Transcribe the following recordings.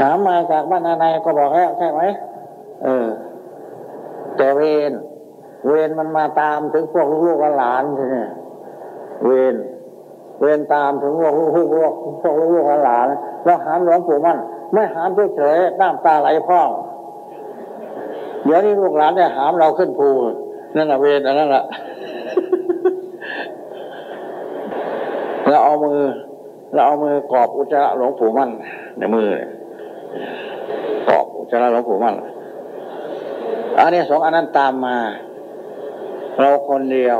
หามมาจากบ้านนายก็บอกแล้วใช่ไหมเออ แต่เวรเวรมันมาตามถึงพวกลูกหลานใช่ไหมเวรเวรตามถึงพวกลูกพวกพวกลูกหลาน แล้วหามหลวงปู่มั่นไม่หามเฉยๆน้ำตาไหลพ่อเดี๋ยวนี้ลูกหลานเนี่ยหามเราขึ้นภูนั่นแหละเวรนั่นแหละแล้วเอามือแล้วเอามือกอบอุจจาระหลวงปู่มั่นในมือ อบอุจจาระหลวงปู่มั่นอันนี้สองอันนั้นตามมา เราคนเดียว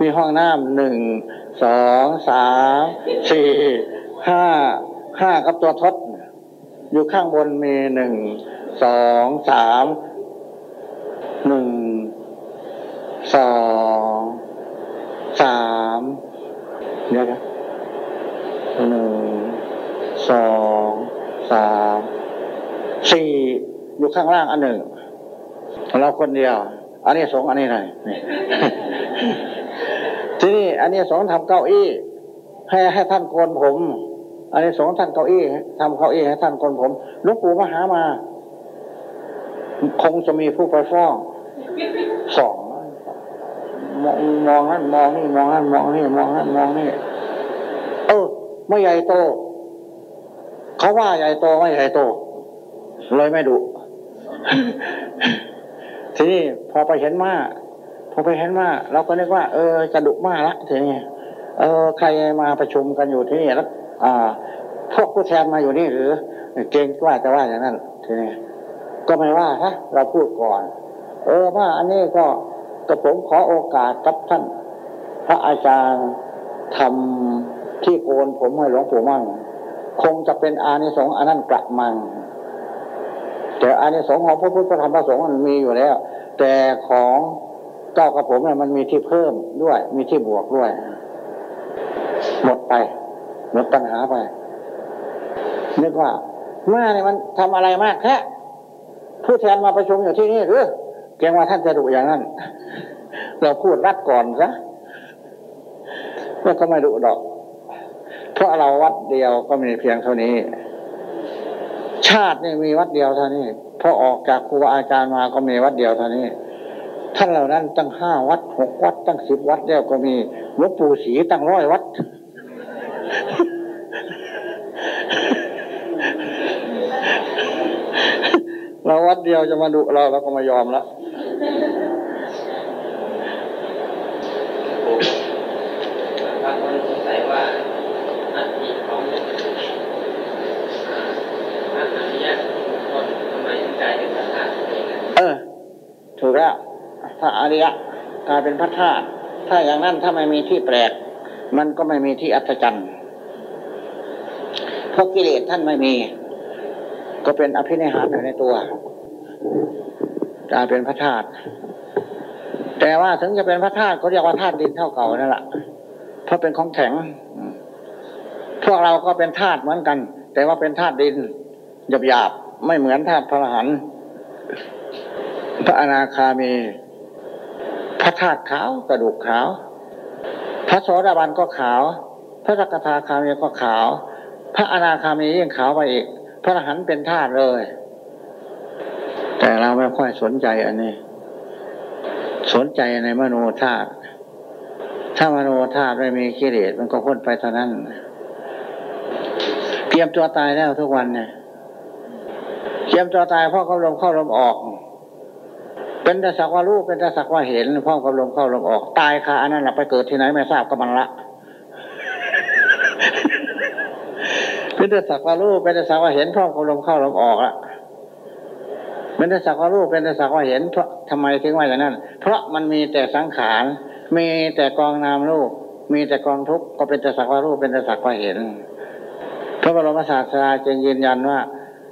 มีห้องน้ำหนึ่งสองสามสี่ห้าห้ากับตัวทศอยู่ข้างบนมีหนึ่งสองสามหนึ่งสองสามเดี๋ยวนะหนึ่งสอง สามสี่อยู่ข้างล่างอันหนึ่งเราคนเดียว อันนี้สองอันนี้ไหนทีนี้อันนี้สองทำเก้าอี้ ให้ให้ท่านโกนผม อันนี้สองท่านเก้าอี้ทำเก้าอี้ให้ท่านโกนผมลูกปู่มหามา คงจะมีผู้ไปฟ้องสองมองมองนั่นมองนี่มองนั่นมองนี่มองนั่นมองนี่เออไม่ใหญ่โต เขาว่าใหญ่โตไม่ใหญ่โตเลยไม่ดุทีนี้พอไปเห็นมาพอไปเห็นมาเราก็นึกว่า เออจะดุมากละทีนี้เออใครมาประชุมกันอยู่ที่นี่แล้วอ่า พวกผู้แทนมาอยู่นี่หรือ เกรงว่าจะว่าอย่างนั้นทีนี้ก็ไม่ว่าฮะเราพูดก่อน เออว่าอันนี้ก็กระผมขอโอกาสกับท่าน พระอาจารย์ทำที่โกนผมให้หลวงปู่มั่ง คงจะเป็นอานิสงส์อันนั้นกระมัง แต่อานิสงส์ของพระพุทธธรรมพระสงฆ์มันมีอยู่แล้ว แต่ของเก้ากระผมเนี่ยมันมีที่เพิ่มด้วย มีที่บวกด้วย หมดไป หมดปัญหาไปนึกว่าเมื่อนี่มันทำอะไรมากแค่ผู้แทนมาประชุมอยู่ที่นี่หรือเกรงว่าท่านจะดุอย่างนั้น เราพูดรัดก่อนซะก็ไม่ดุดอก ราะเราวัดเดียวก็มีเพียงเท่านี้ ชาตินี่มีวัดเดียวเท่านี้พอออกจากครูอาจารย์มาก็มีวัดเดียวเท่านี้ท่านเหล่านั้นตั้งห้าวัดหกวัด ตั้งสิบวัดแล้วก็มีหลวงปู่ศรีตั้งร้อยวัด เราวัดเดียวจะมาดุเราเราก็ไม่ยอมแล้วบางคนสงสัยว่าอัฐิของพระอริยะคนทำไมถึงกลายเป็นพระธาตุเออ ถูกแล้วพระอริยะกลายเป็นพระธาตุถ้าอย่างนั้นถ้าไม่มีที่แปลก มันก็ไม่มีที่อัศจรรย์เพราะกิเลสท่านไม่มี ก็เป็นอภินิหารอยู่ในตัวกลายเป็นพระธาตุแต่ว่าถึงจะเป็นพระธาตุก็เรียกว่าธาตุดินเท่าเก่านั่นแหละเพราะเป็นของแข็งพวกเราก็เป็นธาตุเหมือนกัน แต่ว่าเป็นธาตุดินหยาบหยาบไม่เหมือนธาตุพระหัน พระอนาคามี พระธาตุขาวกระดูกขาว พระโสดาบันก็ขาว พระสกทาคามีก็ขาว พระอนาคามียิ่งขาวไปอีก พระอรหันต์เป็นธาตุเลย แต่เราไม่ค่อยสนใจอันนี้ สนใจในมโนธาตุถ้ามโนธาตุไม่มีกิเลสมันก็พ้นไปเท่านั้นเตรียมตัวตายแล้วทุกวันเนี่ยเตรียมตัวตายเพราะเขาลมเข้าลมออก เป็นแต่สักว่ารู้เป็นแต่สักว่าเห็นพราะเขาลมเข้าลมออกตายค่ะอันนั้นหลับไปเกิดที่ไหนไม่ทราบก็มันละเป็นแต่สักว่ารู้เป็นแต่สักว่าเห็นพร้อมกับลมเข้าลมออกละเป็นแต่สักว่ารู้เป็นแต่สักว่าเห็น เพราะทำไมถึงว่าอย่างนั้น เพราะมันมีแต่สังขารมีแต่กองนามรูปมีแต่กองทุกข์ก็เป็นแต่สักว่ารู้เป็นแต่สักว่าเห็นพระบรมศาสดาจึงยืนยันว่า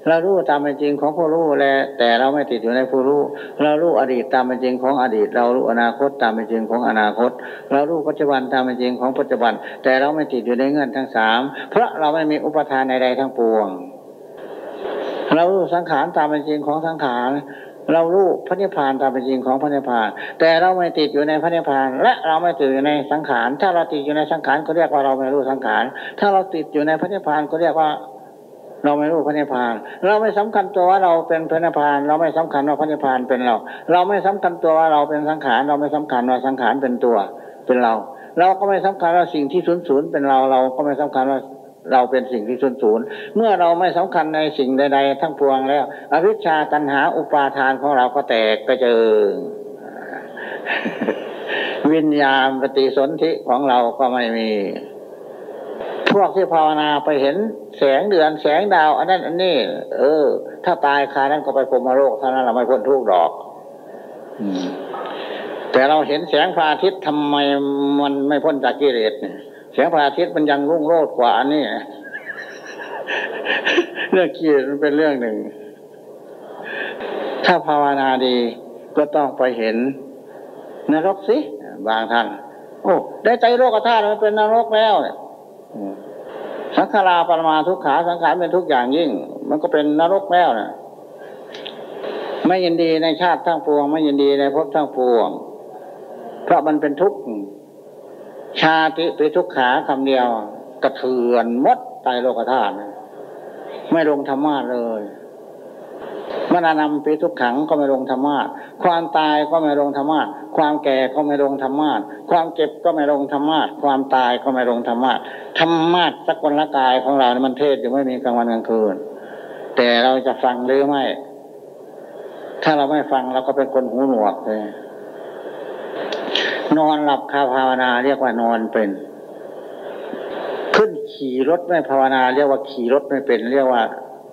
เรารู้ตามเป็นจริงของผู้รู้แลแต่เราไม่ติดอยู่ในผู้รู้ เรารู้อดีตตามเป็นจริงของอดีต เรารู้อนาคตตามเป็นจริงของอนาคต เรารู้ปัจจุบันตามเป็นจริงของปัจจุบัน แต่เราไม่ติดอยู่ในเงื่อนทั้งสามเพราะเราไม่มีอุปทานใดๆทั้งปวง เรารู้สังขารตามเป็นจริงของสังขารเรารู้พระนิพพานตามเป็นจริงของพระนิพพาน แต่เราไม่ติดอยู่ในพระนิพพาน และเราไม่ติดอยู่ในสังขาร ถ้าเราติดอยู่ในสังขารก็เรียกว่าเราไม่รู้สังขาร ถ้าเราติดอยู่ในพระนิพพานก็เรียกว่า เราไม่รู้พระนิพพาน เราไม่สำคัญตัวว่าเราเป็นพระนิพพาน เราไม่สำคัญว่าพระนิพพานเป็นเรา เราไม่สำคัญตัวว่าเราเป็นสังขาร เราไม่สำคัญว่าสังขารเป็นตัว เป็นเรา เราก็ไม่สำคัญว่าสิ่งที่ศูนย์ศูนย์เป็นเรา เราก็ไม่สำคัญว่าเราเป็นสิ่งที่ศูนย์ศูนย์ เมื่อเราไม่สำคัญในสิ่งใด ๆ ทั้งปวงแล้ว อวิชชาตัณหาอุปาทานของเราก็แตกกระเจิงวิญญาณปฏิสนธิของเราก็ไม่มี พวกที่ภาวนาไปเห็นแสงเดือนแสงดาว อันนั้นอันนี้ เออ ถ้าตายคานั้นก็ไปพรหมโลกเท่านั้นเราไม่พ้นทุกข์ดอกอืมแต่เราเห็นแสงพระอาทิตย์ทำไมมันไม่พ้นจากกิเลสเนี่ยแสงพระอาทิตย์มันยังรุ่งโรจน์กว่าอันนี้เรื่องกิเลสมันเป็นเรื่องหนึ่ง ถ้าภาวนาดีก็ต้องไปเห็นนรกสิบางท่านโอ้ได้ใจโลกธาตุมันเป็นนรกแล้วเนี่ยอืม สังขาราปรมาทุกขาสังขารเป็นทุกอย่างยิ่ง มันก็เป็นนรกแล้วนะไม่ยินดีในชาติทั้งปวง ไม่ยินดีในภพทั้งปวง เพราะมันเป็นทุกข์ชาติเปทุกขาคำเดียว กระเทือนมดตายโลกธาตุนไม่ลงธรรมะเลย มรณะปีทุกขังก็ไม่ลงธรรมะความตายก็ไม่ลงธรรมะความแก่ก็ไม่ลงธรรมะความเจ็บก็ไม่ลงธรรมะความตายก็ไม่ลงธรรมะธรรมะสกลกายของเรานี่มันเทศอยู่ไม่มีกลางวันกลางคืน แต่เราจะฟังหรือไม่ ถ้าเราไม่ฟังเราก็เป็นคนหูหนวกเลยนอนหลับคาภาวนาเรียกว่านอนเป็น ขึ้นขี่รถไม่ภาวนา เรียกว่าขี่รถไม่เป็น เรียกว่า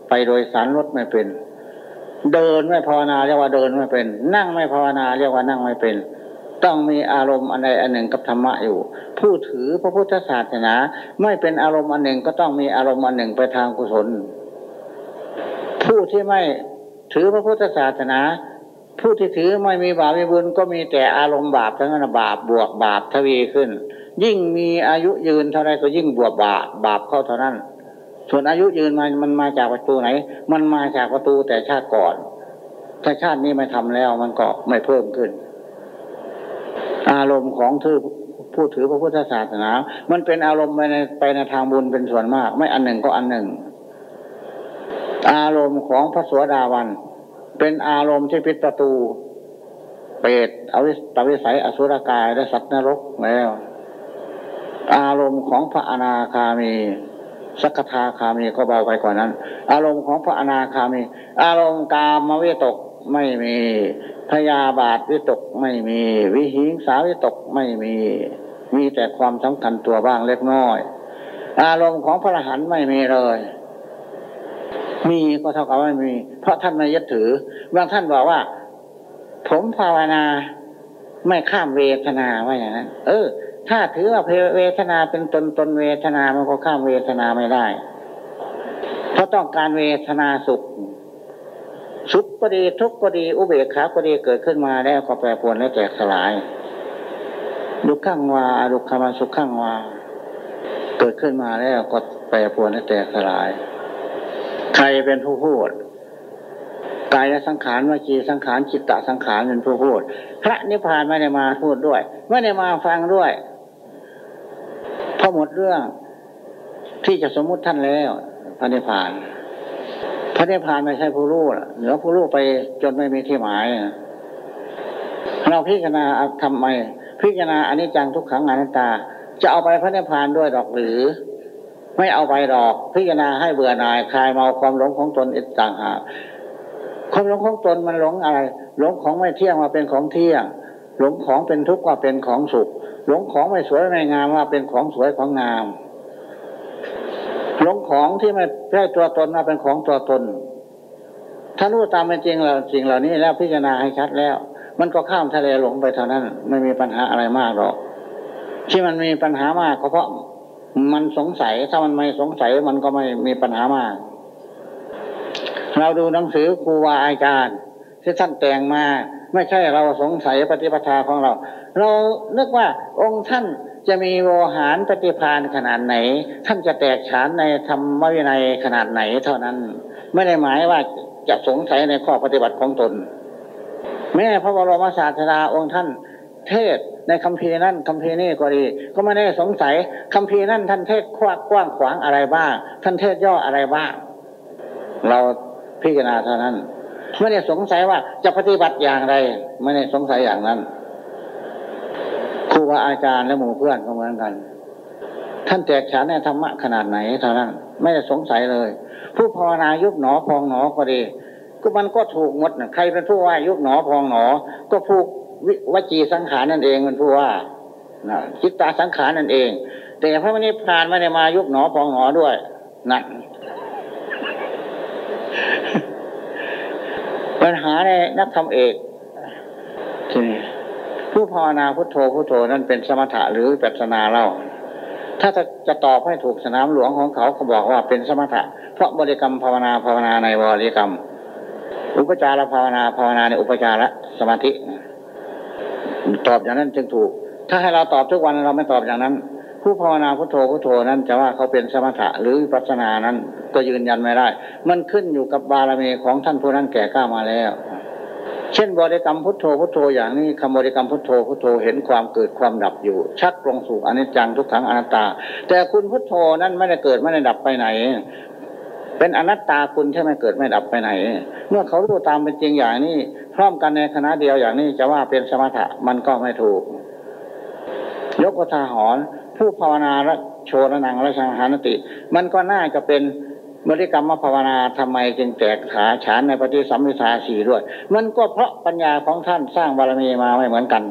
ไปโดยสารรถไม่เป็น เดินไม่ภาวนาเรียกว่าเดินไม่เป็น นั่งไม่ภาวนาเรียกว่านั่งไม่เป็น ต้องมีอารมณ์อันใดอันหนึ่งกับธรรมะอยู่ ผู้ถือพระพุทธศาสนา ไม่เป็นอารมณ์อันหนึ่งก็ต้องมีอารมณ์อันหนึ่งไปทางกุศล ผู้ที่ไม่ถือพระพุทธศาสนา ผู้ที่ถือไม่มีบาปมีบุญก็มีแต่อารมณ์บาปทั้งนั้นบาปบวกบาปทวีขึ้น ยิ่งมีอายุยืนเท่าไรก็ยิ่งบวกบาปบาปเข้าเท่านั้น ส่วนอายุยืนมามันมาจากประตูไหน มันมาจากประตูแต่ชาติก่อน ถ้าชาตินี้ไม่ทำแล้วมันก็ไม่เพิ่มขึ้น อารมณ์ของถือผู้ถือพระพุทธศาสนา มันเป็นอารมณ์ไปในไปในทางบุญเป็นส่วนมาก ไม่อันหนึ่งก็อันหนึ่ง อารมณ์ของพระสวสดาวัน เป็นอารมณ์ที่ปิดประตู เปรตอวิตวิสัยอสุรกายและสัตว์นรกแล้ว อารมณ์ของพระอนาคามี สักทาคามีก็เบาไปกว่านั้น อารมณ์ของพระอนาคามี อารมณ์กามวิตกไม่มีพยาบาทวิตกไม่มี วิหิงสาวิตกไม่มี มีแต่ความสำคัญตัวบ้างเล็กน้อย อารมณ์ของพระอรหันต์ไม่มีเลย มีก็เท่ากับไม่มี เพราะท่านไม่ยึดถือบางท่านบอกว่า ผมภาวนาไม่ข้ามเวทนาว่าอย่างนั้น เออ ถ้าถือว่าเวทนาเป็นตนตนเวทนามันก็ข้ามเวทนาไม่ได้ เพราะต้องการเวทนาสุข สุขก็ดีทุกข์ก็ดีอุเบกขาก็ดีเกิดขึ้นมาแล้วก็แปรปรวนและแตกสลายดุขังวาดุขมาสุขขังวาเกิดขึ้นมาแล้วก็แปรปรวนและแตกสลาย ใครเป็นผู้พูดกายสังขารวิจีสังขารจิตตสังขารเป็นผู้พูด พระนิพพานไม่ได้มาพูดด้วย ไม่ได้มาฟังด้วย พอหมดเรื่อง ที่จะสมมุติท่านแล้วพระนิพพานพระนิพพานไม่ใช่ผู้รู้เหนือผู้รู้ไปจนไม่มีที่หมาย เราพิจารณาทำไม พิจารณาอนิจจังทุกขังอนัตตา จะเอาไปพระนิพพานด้วยดอกหรือ ไม่เอาไปดอก พิจารณาให้เบื่อหน่ายคลายเมาความหลงของตนอีกต่างหากความหลงของตนมันหลงอะไร หลงของไม่เที่ยงว่าเป็นของเที่ยง หลงของเป็นทุกข์ว่าเป็นของสุข หลงของไม่สวยไม่งามว่าเป็นของสวยของงาม หลงของที่ไม่ใช่ตัวตนว่าเป็นของตัวตน ถ้ารู้ตามเป็นจริงเราจริงเหล่านี้แล้วพิจารณาให้ชัดแล้ว มันก็ข้ามทะเลหลงไปเท่านั้น ไม่มีปัญหาอะไรมากหรอก ที่มันมีปัญหามากก็เพราะมันสงสัยถ้ามันไม่สงสัยมันก็ไม่มีปัญหามาก เราดูหนังสือครูวาอาจารย์ที่ท่านแต่งมา ไม่ใช่เราสงสัยปฏิปทาของเรา เรานึกว่าองค์ท่านจะมีโวหารปฏิพานขนาดไหน ท่านจะแตกฉานในธรรมวินัยขนาดไหนเท่านั้น ไม่ได้หมายว่าจะสงสัยในข้อปฏิบัติของตน แม่พระบรมศาสดาองค์ท่านเทศในคำพีนั่นคำพีนี่ก็ดี ก็ไม่ได้สงสัยคำพีนั่นท่านเทศกว้างกว้างขวางอะไรบ้าง ท่านเทศย่ออะไรบ้าง เราพิจารณาเท่านั้น ไม่ได้สงสัยว่าจะปฏิบัติอย่างไร ไม่ได้สงสัยอย่างนั้นครูบาอาจารย์และหมู่เพื่อนก็เหมือนกัน ท่านแตกฉานในธรรมะขนาดไหนเท่านั้นไม่ได้สงสัยเลย ผู้ภาวนายุบหนอพองหนอก็ดีก็มันก็ถูกหมดนะใครเป็นผู้ว่ายุบหนอพองหนอ ก็ผู้วจีสังขารนั่นเองเป็นผู้ว่านะจิตตาสังขารนั่นเอง แต่พระมณีพานไม่ได้มายุบหนอพองหนอด้วยนั่น ปัญหาในนักธรรมเอกทีนี้ผู้ภาวนาพุทโธพุทโธนั่นเป็นสมถะหรือปัสนาเล่า ถ้าจะจะตอบให้ถูกสนามหลวงของเขาเขาบอกว่าเป็นสมถะ เพราะบริกรรมภาวนาภาวนาในบริกรรม อุปจารภาวนาภาวนาในอุปจารสมาธิ ตอบอย่างนั้นจึงถูก ถ้าให้เราตอบทุกวันเราไม่ตอบอย่างนั้น ผู้ภาวนาพุทโธพุทโธนั้นจะว่าเขาเป็นสมถะหรือวิปัสสนานั้น ก็ยืนยันไม่ได้ มันขึ้นอยู่กับบารมีของท่านผู้นั้นแก่กล้ามาแล้ว เช่นบริกรรมพุทโธพุทโธอย่างนี้คำบริกรรมพุทโธพุทโธเห็นความเกิดความดับอยู่ ชักลงสู่อนิจจังทุกขังอนัตตา แต่คุณพุทโธนั้นไม่ได้เกิดไม่ได้ดับไปไหนเป็นอนัตตาคุณที่ไม่เกิดไม่ดับไปไหน เมื่อเขารู้ตามเป็นจริงอย่างนี้ พร้อมกันในคณะเดียวอย่างนี้จะว่าเป็นสมถะมันก็ไม่ถูก ยกวทาหรณ์ ผู้ภาวนาละโชรนังละชังหานติ มันก็น่าจะเป็นบริกรรมภาวนาทำไมจึงแตกขาฉานในปฏิสัมพิทาสีด้วย มันก็เพราะปัญญาของท่านสร้างบารมีมาไม่เหมือนกัน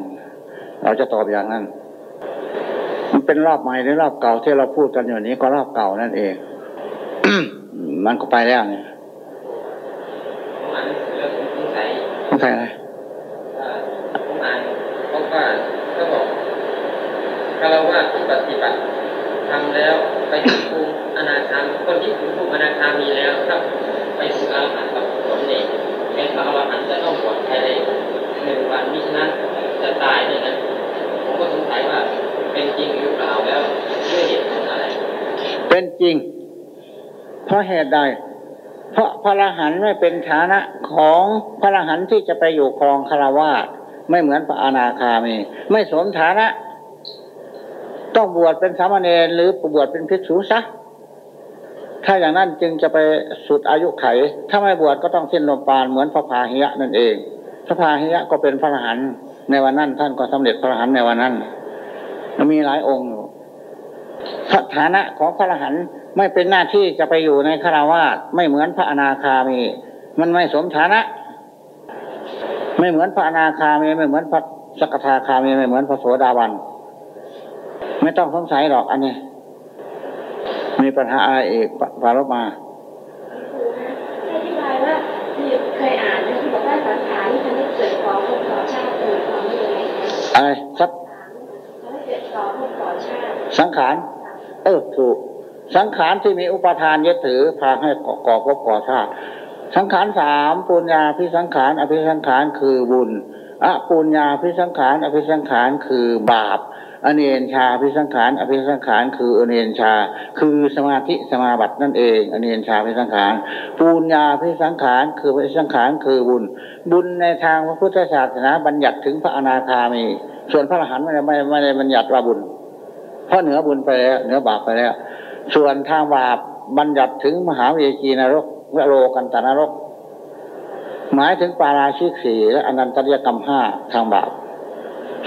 เราจะตอบอย่างนั้น มันเป็นรอบใหม่หรือรอบเก่าที่เราพูดกันอยู่นี้ก็รอบเก่านั่นเองมันก็ไปแล้วเนี่ยผมอ่านหนังสือแล้วผมสงสัยสงสัยอะไร เอ่อผมอ่านพบว่าก็บอกคารวะที่ปฏิบัติทำแล้วไปถึงภูมิอนาคามีคนที่ถึงภูมิอนาคามีแล้วถ้าไปสู่อรหันต์กับผลเนี่ยเป็นพระอรหันต์จะต้องบวชภายในหนึ่งวันมิฉะนั้นจะตายเนี่ยนะผมก็สงสัยว่าเป็นจริงหรือเปล่าแล้วด้วยเหตุผลอะไร เป็นจริง เพราะเหตุใด เพราะพระอรหันต์ไม่เป็นฐานะของพระอรหันต์ที่จะไปอยู่ครองคารวาสไม่เหมือนพระอนาคามี ไม่สมฐานะ ต้องบวชเป็นสามเณรหรือบวชเป็นภิกษุซะถ้าอย่างนั้นจึงจะไปสุดอายุไข ถ้าไม่บวชก็ต้องสิ้นลมปราณเหมือนพระพาหิยะนั่นเอง พระพาหิยะก็เป็นพระอรหันต์ในวันนั้น ท่านก็สำเร็จพระอรหันต์ในวันนั้นมีหลายองค์สถานะของพระอรหันต์ไม่เป็นหน้าที่จะไปอยู่ในคารวาสไม่เหมือนพระอนาคามี มันไม่สมฐานะ ไม่เหมือนพระอนาคามีไม่เหมือนพระสกทาคามีไม่เหมือนพระโสดาบัน ไม่ต้องสงสัยหรอกอันนี้ มีปัญหาอะไรอีกปปารบมาอธิบายว่าที่เคยอ่านนะที่บอกว่าสังขารที่ทำให้เกิดก่อภพก่อชาติเกิดความไม่ยังไงคะอะไรสักทำให้เกิดก่อภพก่อชาติสังขาร เออถูก สังขารที่มีอุปทานยึดถือพาให้ก่อก่อภพก่อชาติ สังขารสามปุญญาพิสังขาร อภิสังขารคือบุญอะปุญญาพิสังขาร อภิสังขารคือบาป อเนนชาพิสังขารอภิสังขารคืออเนนชา คือสมาธิสมาบัตินั่นเองอเนนชาพิสังขารปุญญาพิสังขารคือพิสังขารคือบุญ บุญในทางพระพุทธศาสนาบัญญัติถึงพระอนาคามี ส่วนพระอรหันต์ไม่ได้ไม่ได้บัญญัติว่าบุญ เพราะเหนือบุญไปแล้วเหนือบาปไปแล้ว ส่วนทางบาปบัญญัติถึงมหาวิจีนรกและโลกันตนรก หมายถึงปาราชิกสี่และอนันตริยกรรมห้าทางบาป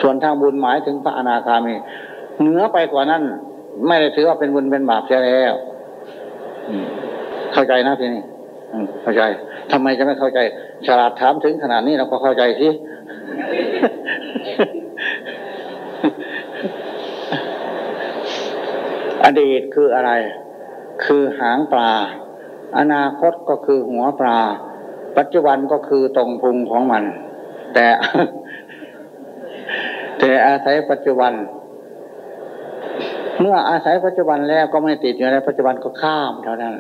ส่วนทางบุญหมายถึงพระอนาคามีเหนือไปกว่านั้น ไม่ได้ถือว่าเป็นบุญเป็นบาปเสียแล้วเข้าใจนะทีนี้เข้าใจทำไมจะไม่เข้าใจ ฉลาดถามถึงขนาดนี้เราก็เข้าใจสิอดีตคืออะไร คือหางปลา อนาคตก็คือหัวปลา ปัจจุบันก็คือตรงพุงของมัน แต่ แต่อาศัยปัจจุบัน เมื่ออาศัยปัจจุบันแล้วก็ไม่ติดอยู่ในปัจจุบันก็ข้ามเท่านั้น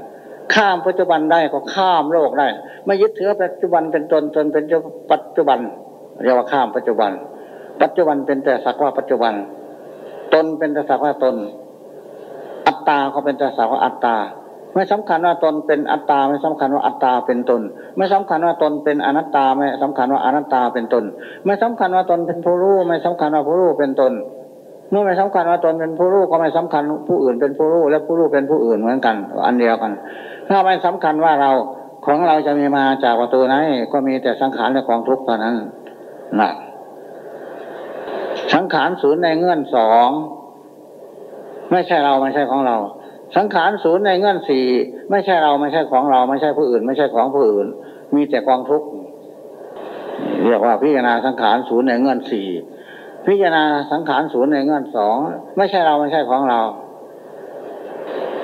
ข้ามปัจจุบันได้ก็ข้ามโลกได้ ไม่ยึดถือปัจจุบันเป็นตนตนเป็นปัจจุบันเรียกว่าข้ามปัจจุบัน ปัจจุบันเป็นแต่สักว่าปัจจุบัน ตนเป็นแต่สักว่าตน อัตตาก็เป็นแต่สักว่าอัตตา ไม่สำคัญว่าตนเป็นอัตตาไม่สำคัญว่าอัตตาเป็นตน ไม่สำคัญว่าตนเป็นอนัตตาไม่สำคัญว่าอนัตตาเป็นตน ไม่สำคัญว่าตนเป็นผู้รู้ไม่สำคัญว่าผู้รู้เป็นตน เมื่อไม่สำคัญว่าตนเป็นผู้รู้ก็ไม่สำคัญผู้อื่นเป็นผู้รู้และผู้รู้เป็นผู้อื่นเหมือนกัน อันเดียวกัน ถ้าไม่สำคัญว่าเราของเราจะมีมาจากประตูไหนก็มีแต่สังขารและกองทุกข์เท่านั้นนะสังขารศูนย์ในเงื่อนสองไม่ใช่เราไม่ใช่ของเรา สังขารศูนย์ในเงื่อนสี่ไม่ใช่เราไม่ใช่ของเราไม่ใช่ผู้อื่น ไม่ใช่ของผู้อื่น มีแต่กองทุกข์เรียกว่าพิจารณาสังขารศูนย์ในเงื่อนสี่พิจารณาสังขารศูนย์ในเงื่อนสองไม่ใช่เราไม่ใช่ของเรา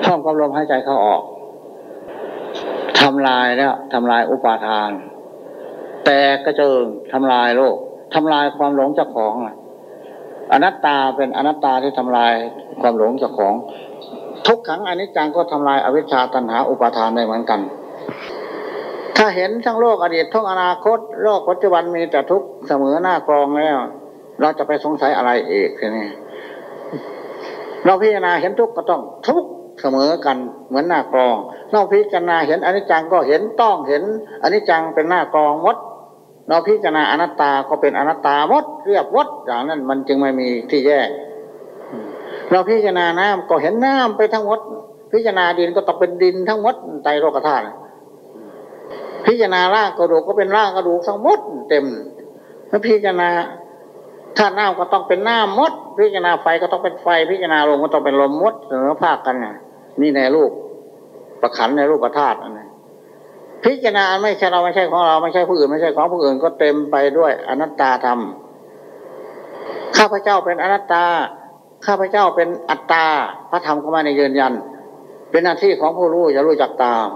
ท่องกับลมหายใจเข้าออกทำลายแล้วทำลายอุปาทาน แต่กระเจิงทำลายโลกทำลายความหลงเจ้าของอนัตตาเป็นอนัตตาที่ทำลายความหลงเจ้าของ ทุกขังอนิจจังก็ทำลายอวิชชาตัณหาอุปาทานได้เหมือนกัน ถ้าเห็นทั้งโลกอดีตทั้งอนาคต โลกปัจจุบันมีแต่ทุกข์เสมอหน้ากองแล้ว เราจะไปสงสัยอะไรเอกทีนี้เราพิจารณาเห็นทุกข์ก็ต้องทุกข์เสมอกันเหมือนหน้ากอง เราพิจารณาเห็นอนิจจังก็เห็นต้องเห็นอนิจจังเป็นหน้ากองมดเราพิจารณาอนัตตาก็เป็นอนัตตามดเรียบวดอย่างนั้นมันจึงไม่มีที่แยก เราพิจารณาน้ำก็เห็นน้ำไปทั้งหมด พิจารณาดินก็ต้องเป็นดินทั้งหมดใจโลกธาตุพิจารณาร่างกระดูกก็เป็นร่างกระดูกทั้งหมดเต็มถ้าพิจารณาธาตุน้ำก็ต้องเป็นน้ำมด พิจารณาไฟก็ต้องเป็นไฟ พิจารณาลมก็ต้องเป็นลมมดเสมอภาคกันนะนี่ในรูปประขันในรูปประธาตุอันนี้พิจารณาไม่ใช่เราไม่ใช่ของเราไม่ใช่ผู้อื่นไม่ใช่ของผู้อื่นก็เต็มไปด้วยอนัตตาธรรมข้าพเจ้าเป็นอนัตตา ข้าพเจ้าเป็นอัตตา พระธรรมก็มาในยืนยัน เป็นหน้าที่ของผู้รู้อย่ารู้จักตาม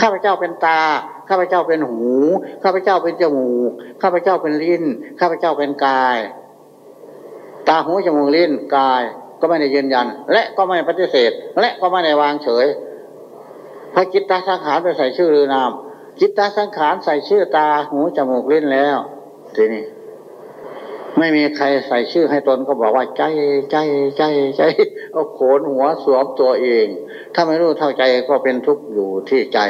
ข้าพเจ้าเป็นตา ข้าพเจ้าเป็นหู ข้าพเจ้าเป็นจมูก ข้าพเจ้าเป็นลิ้น ข้าพเจ้าเป็นกาย ตาหูจมูกลิ้นกายก็ไม่ได้ยืนยัน และก็ไม่ปฏิเสธ และก็ไม่ได้วางเฉยพอจิตตาสังขารไปใส่ชื่อหรือนามจิตตาสังขารใส่ชื่อตาหูจมูกลิ้นแล้วทีนี้ ไม่มีใครใส่ชื่อให้ตนก็บอกว่าใจใจใจใจเอาโขนหัวสวมตัวเอง ถ้าไม่รู้เท่าใจก็เป็นทุกข์อยู่ที่ใจ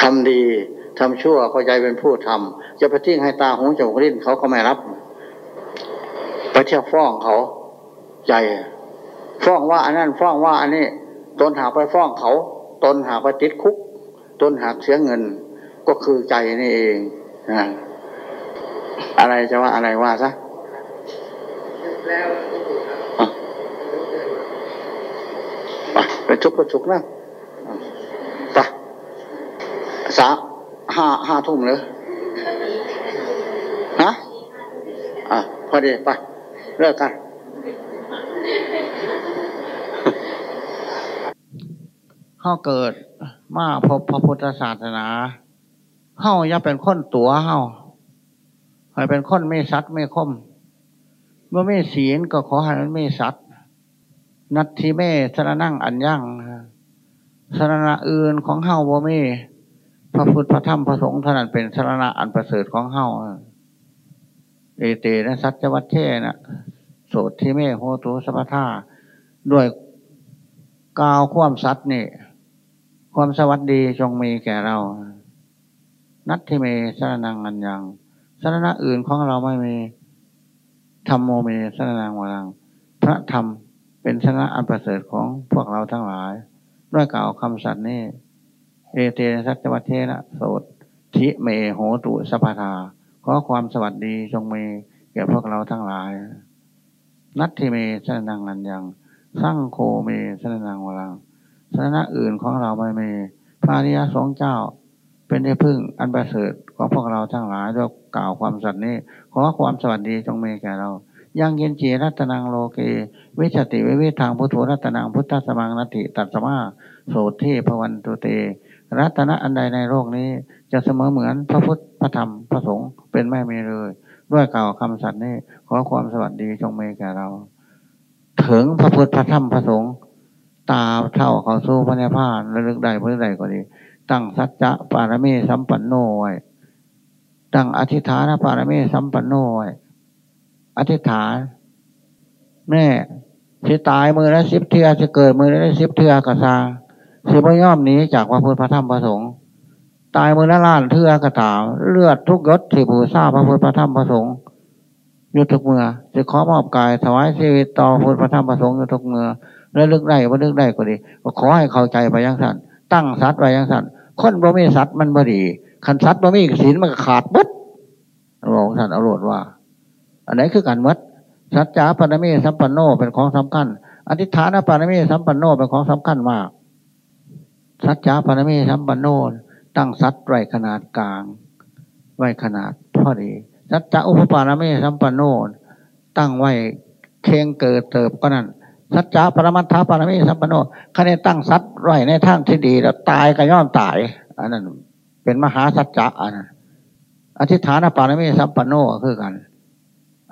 ทำดีทำชั่วก็ใจเป็นผู้ทำจะไปทิ้งให้ตาหูจมูกลิ้นเขาก็ไม่รับ ไปเที่ยวฟ้องเขา ใจ ฟ้องว่าอันนั้นฟ้องว่าอันนี้ ตนหากไปฟ้องเขา ตนหากไปติดคุก ตนหากเสียเงินก็คือใจนี่เองนะ อะไรจะว่าอะไรว่าซะไปทุกข์ก็ทุกนะไปสาห้าห้าทุ่มเลยฮะอะพอดีไปเลิกกันเข้าเกิดมาพบพระพุทธศาสนาเข้าอย่าเป็นคนตัวเข้า ให้เป็นคนไม่สัตว์ไม่คม เมื่อไม่ศีลก็ขอให้มันไม่สัตย์นัตถิเม สะระณังอัญญังสรณะอื่นของเฮาบ่มีพระพุทธพระธรรมพระสงฆ์เท่านั้นเป็นสรณะอันประเสริฐของเฮาเอเตนะสัจจะวัชเชนะโสตถิเมโหตุสัพพะทาด้วยกล่าวความสัตย์นี่ ความสวัสดีจงมีแก่เรา นัตถิเมสะระณังอัญญัง สรณะอื่นของเราไม่มีธัมโมเม สะระณัง วะรัง พระธรรมเป็นสรณะอันประเสริฐของพวกเราทั้งหลาย ด้วยกล่าวคำสัตย์นี้ เอเตนะ สัจจะวัชเชนะโสตถิเมโหตุสัพพะทาขอความสวัสดีจงมีแก่พวกเราทั้งหลาย นัตถิเม สะระณังอัญญัง สังโฆ เม สะระณัง วะรังสรณะอื่นของเราไม่มีพระริยสงฆ์เจ้า เป็นที่พึ่งอันประเสริฐของพวกเราทั้งหลายด้วยกล่าวความสัตย์นี้ ขอความสวัสดีจงมีแก่เรายังเย็นจีรัตนังโลเกวิชติวิเวทางพุทโธรัตนังพุทธสมังนติตัสมาโสทีพวันตุเต รัตนะอันใดในโลกนี้ จะเสมอเหมือนพระพุทธพระธรรมพระสงฆ์เป็นไม่มีเลย ด้วยกล่าวคำสัตย์นี้ ขอความสวัสดีจงมีแก่เรา ถึงพระพุทธพระธรรมพระสงฆ์ตาเท่าเขาสู้พระเนพานระลึกได้เพื่อใดก็ดี ตั้งสัจจะปารมีสัมปันโนไว้ตั้งอธิษฐานปารมีสัมปันโนไว้อธิษฐานแม่สิตายมือละสิบเทือจะเกิดมือละสิบเทือกระซาสิบย่อมหนีจากพระพุทธพระธรรมพระสงฆ์ตายมือละล้านเทือกระตามเลือดทุกยศที่ผู้ทราบพระพุทธพระธรรมพระสงฆ์ยุทุกเมื่อจะขอมอบกายถวายชีวิตต่อพุทธพระธรรมพระสงฆ์ยุทุกเมื่อแล้วลึกได้ว่าลึกได้ก็ดีก็ขอให้เข้าใจไปยังสันตั้งสัตว์ไว้ยังสัน คนบ่มีสัตว์มันบ่ดีขันสัตว์บ่มีศีลมันขาดบัดบอกท่านเอาโรดว่า อันไหนคือการมัดสัจจะปรมีสัมปันโนเป็นของสำคัญอธิษฐานปรมีสัมปันโนเป็นของสำคัญมาก สัจจะปรมีสัมปันโนตั้งสัตว์ไว้ขนาดกลาง ไว้ขนาดพอดีสัจจะอุปปารมีสัมปันโนตั้งไว้เคียงเกิดเติบก็นั่น สัจจะปรมัตถาปรมีสัมปันโนะแนนตั้งสัตว์ไว้ในทางที่ดีแล้วตายก็ย่อมตาย อันนั้น เป็นมหาสัจจะอันนั้นอธิษฐานปารมีสัมปันโนคือกัน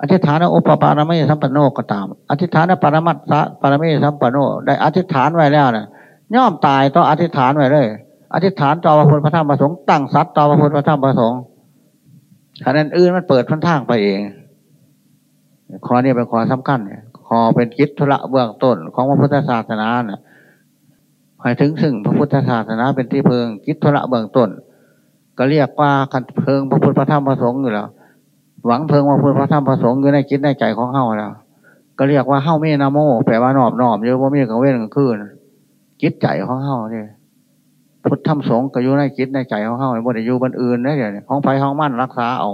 อธิษฐานอุปปารมีสัมปันโนก็ตาม อธิษฐานปรมัตถะปรมีสัมปันโน ได้อธิษฐานไว้แล้วนะย่อมตายต้องอธิษฐานไว้เลย อธิษฐานต่อพระพุทธพระธรรมพระสงฆ์ตั้งสัตว์ต่อพระพุทธพระธรรมพระสงฆ์คะแนนอื่นมันเปิดพันทางไปเองข้อนี้เป็นข้อสำคัญ ข้อเป็นกิจธุระเบื้องต้นของพระพุทธศาสนาเนี่ยให้ถึงซึ่งพระพุทธศาสนาเป็นที่เพิงกิจธุระเบื้องต้น ก็เรียกว่าคันเพิงพระพุทธพระธรรมพระสงฆ์อยู่แล้ว หวังเพิงพระพุทธพระธรรมพระสงฆ์อยู่ในจิตในใจของเฮาแล้ว ก็เรียกว่าเฮาเมนาโมแปลว่านอบนอบเยอะว่ามีกังเว้นกังคืนจิตใจของเฮาเนี่ยพุทธธรรมสงฆ์ก็อยู่ในจิตในใจของเฮาบ่ได้อยู่บนอื่นนะเดี๋ยวนี้ของไฟของมั่นรักษาเอา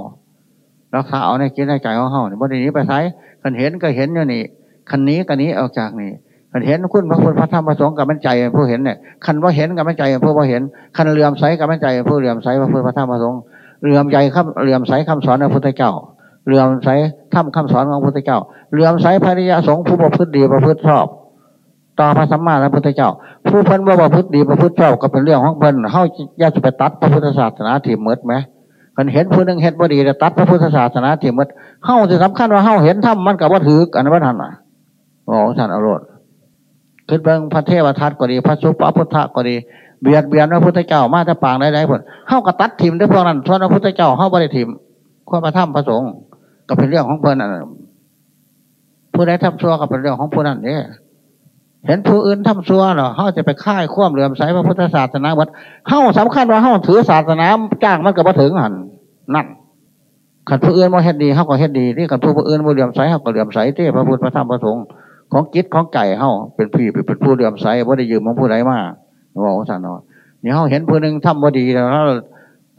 รักษาเอาในจิตในใจของเฮาเนี่ยบ่ได้นี้ไปไสคันเห็นก็เห็นอยู่นี่ คันนี้ก็นี้ออกจากนี่คันเห็นคุณพระพุทธพระธรรมพระสงฆ์กับมันใจผู้เห็นเนี่ยคันว่าเห็นกับมันใจผู้ว่าเห็นคันเลื่อมใสกับมันใจผู้เลื่อมใสพระพุทธพระธรรมพระสงฆ์เลื่อมใจคำเลื่อมใสคำสอนของพระพุทธเจ้าเลื่อมใสทำคำสอนของพระพุทธเจ้าเลื่อมใสพระริยสงฆ์ผู้ประพฤติดีประพฤติชอบต่อพระสัมมาสัมพุทธเจ้า ผู้เพิ่นว่าประพฤติดีประพฤติชอบก็เป็นเรื่องของเพิ่นเฮาอยากจะไปตัดพระพุทธศาสนาถิ่มมดไหมคนเห็นผู้นึงเห็นบ่ดีแต่ตัดพระพุทธศาสนาถิ่มมดเฮาที่สำคัญว่าเฮาเห็นธรรมมันกับว่าถืออันนั้นว่าทันอะ โอ้ท่านอรรถขึ้นเบิ่งพระเทวทัตก็ดี พระสุปพุทธะก็ดี เบียดเบียนพระพุทธเจ้ามาจะปางได้ได้ผลเฮาก็ตัดถิ่มด้วยพวกนั้นส่วนพระพุทธเจ้าเฮาบ่ได้ถิ่มข้อพระธรรมพระสงฆ์ก็เป็นเรื่องของเพิ่นอันนั้นผู้ใดทำชั่วก็เป็นเรื่องของผู้นั้นเนี่ยเห็นผู้อื่นทำซัวเหรอเขาจะไปค่ายควมเหลื่อมใสพระพุทธศาสนาวัดเฮ้าสำคัญว่าเฮ้าถือศาสนาจ้างมันก็บ่ถึงหันนั่นขันผู้อื่นมาเฮ็ดดีเฮ้าก็เฮ็ดดีที่ขันผู้อื่นมาเหลื่อมใสเฮ้าก็เหลื่อมใสที่พระพุทธพระธรรมพระสงฆ์ ของจิตของไก่เฮ้าเป็นพี่เป็นผู้เหลื่อมใสว่าได้ยืมของผู้ใดมาบอกสันนอนี่เฮ้าเห็นผู้หนึ่งทำบ่ดีแล้ว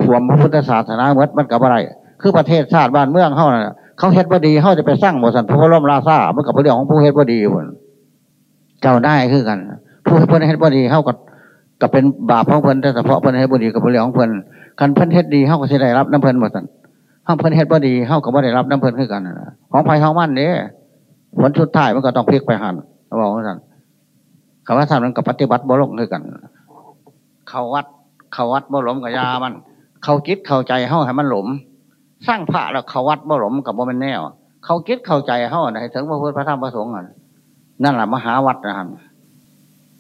ขวมพระพุทธศาสนาวัดมันกับอะไร คือประเทศชาติบ้านเมืองเฮ้าน่ะเขาเฮ็ดบ่ดีเฮ้าจะไปสร้างบสันพระบรมราชามันกับเรื่องของผู้เฮ็ดบ่ดีคนเจ้าได้คือกัน ผู้ให้เพิ่เฮ็ดบ่ดีเฮาก็ก็เป็นบาปของเพิ่นแต่เฉพาะเพิ่นเฮ็ดบ่ดีก็เป็นเรื่องของเพิ่นคันเพิ่นเฮ็ดดีเฮาก็สิได้รับน้ำเพิ่นบ่ซั่นเฮาเพิ่นเฮ็ดบ่ดีเฮาก็บ่ได้รับน้ำเพิ่นคือกันของไผของมันเด้ ผลสุดท้ายมันก็ต้องพลิกไปหันเขาบอกว่าซั่นคำว่าซั่นมันก็ปฏิบัติบ่ลงคือกัน เขาวัดเขาวัดบ่หลมกับยามัน เข้าจิตเข้าใจเฮาให้มันหลม สร้างพระแล้วเขาวัดบ่หลมกับบ่แม่นแนว เข้าจิตเข้าใจเฮาให้ถึงพระพุทธพระธรรมพระสงฆ์นั่นแหละมหาวัดนะฮะ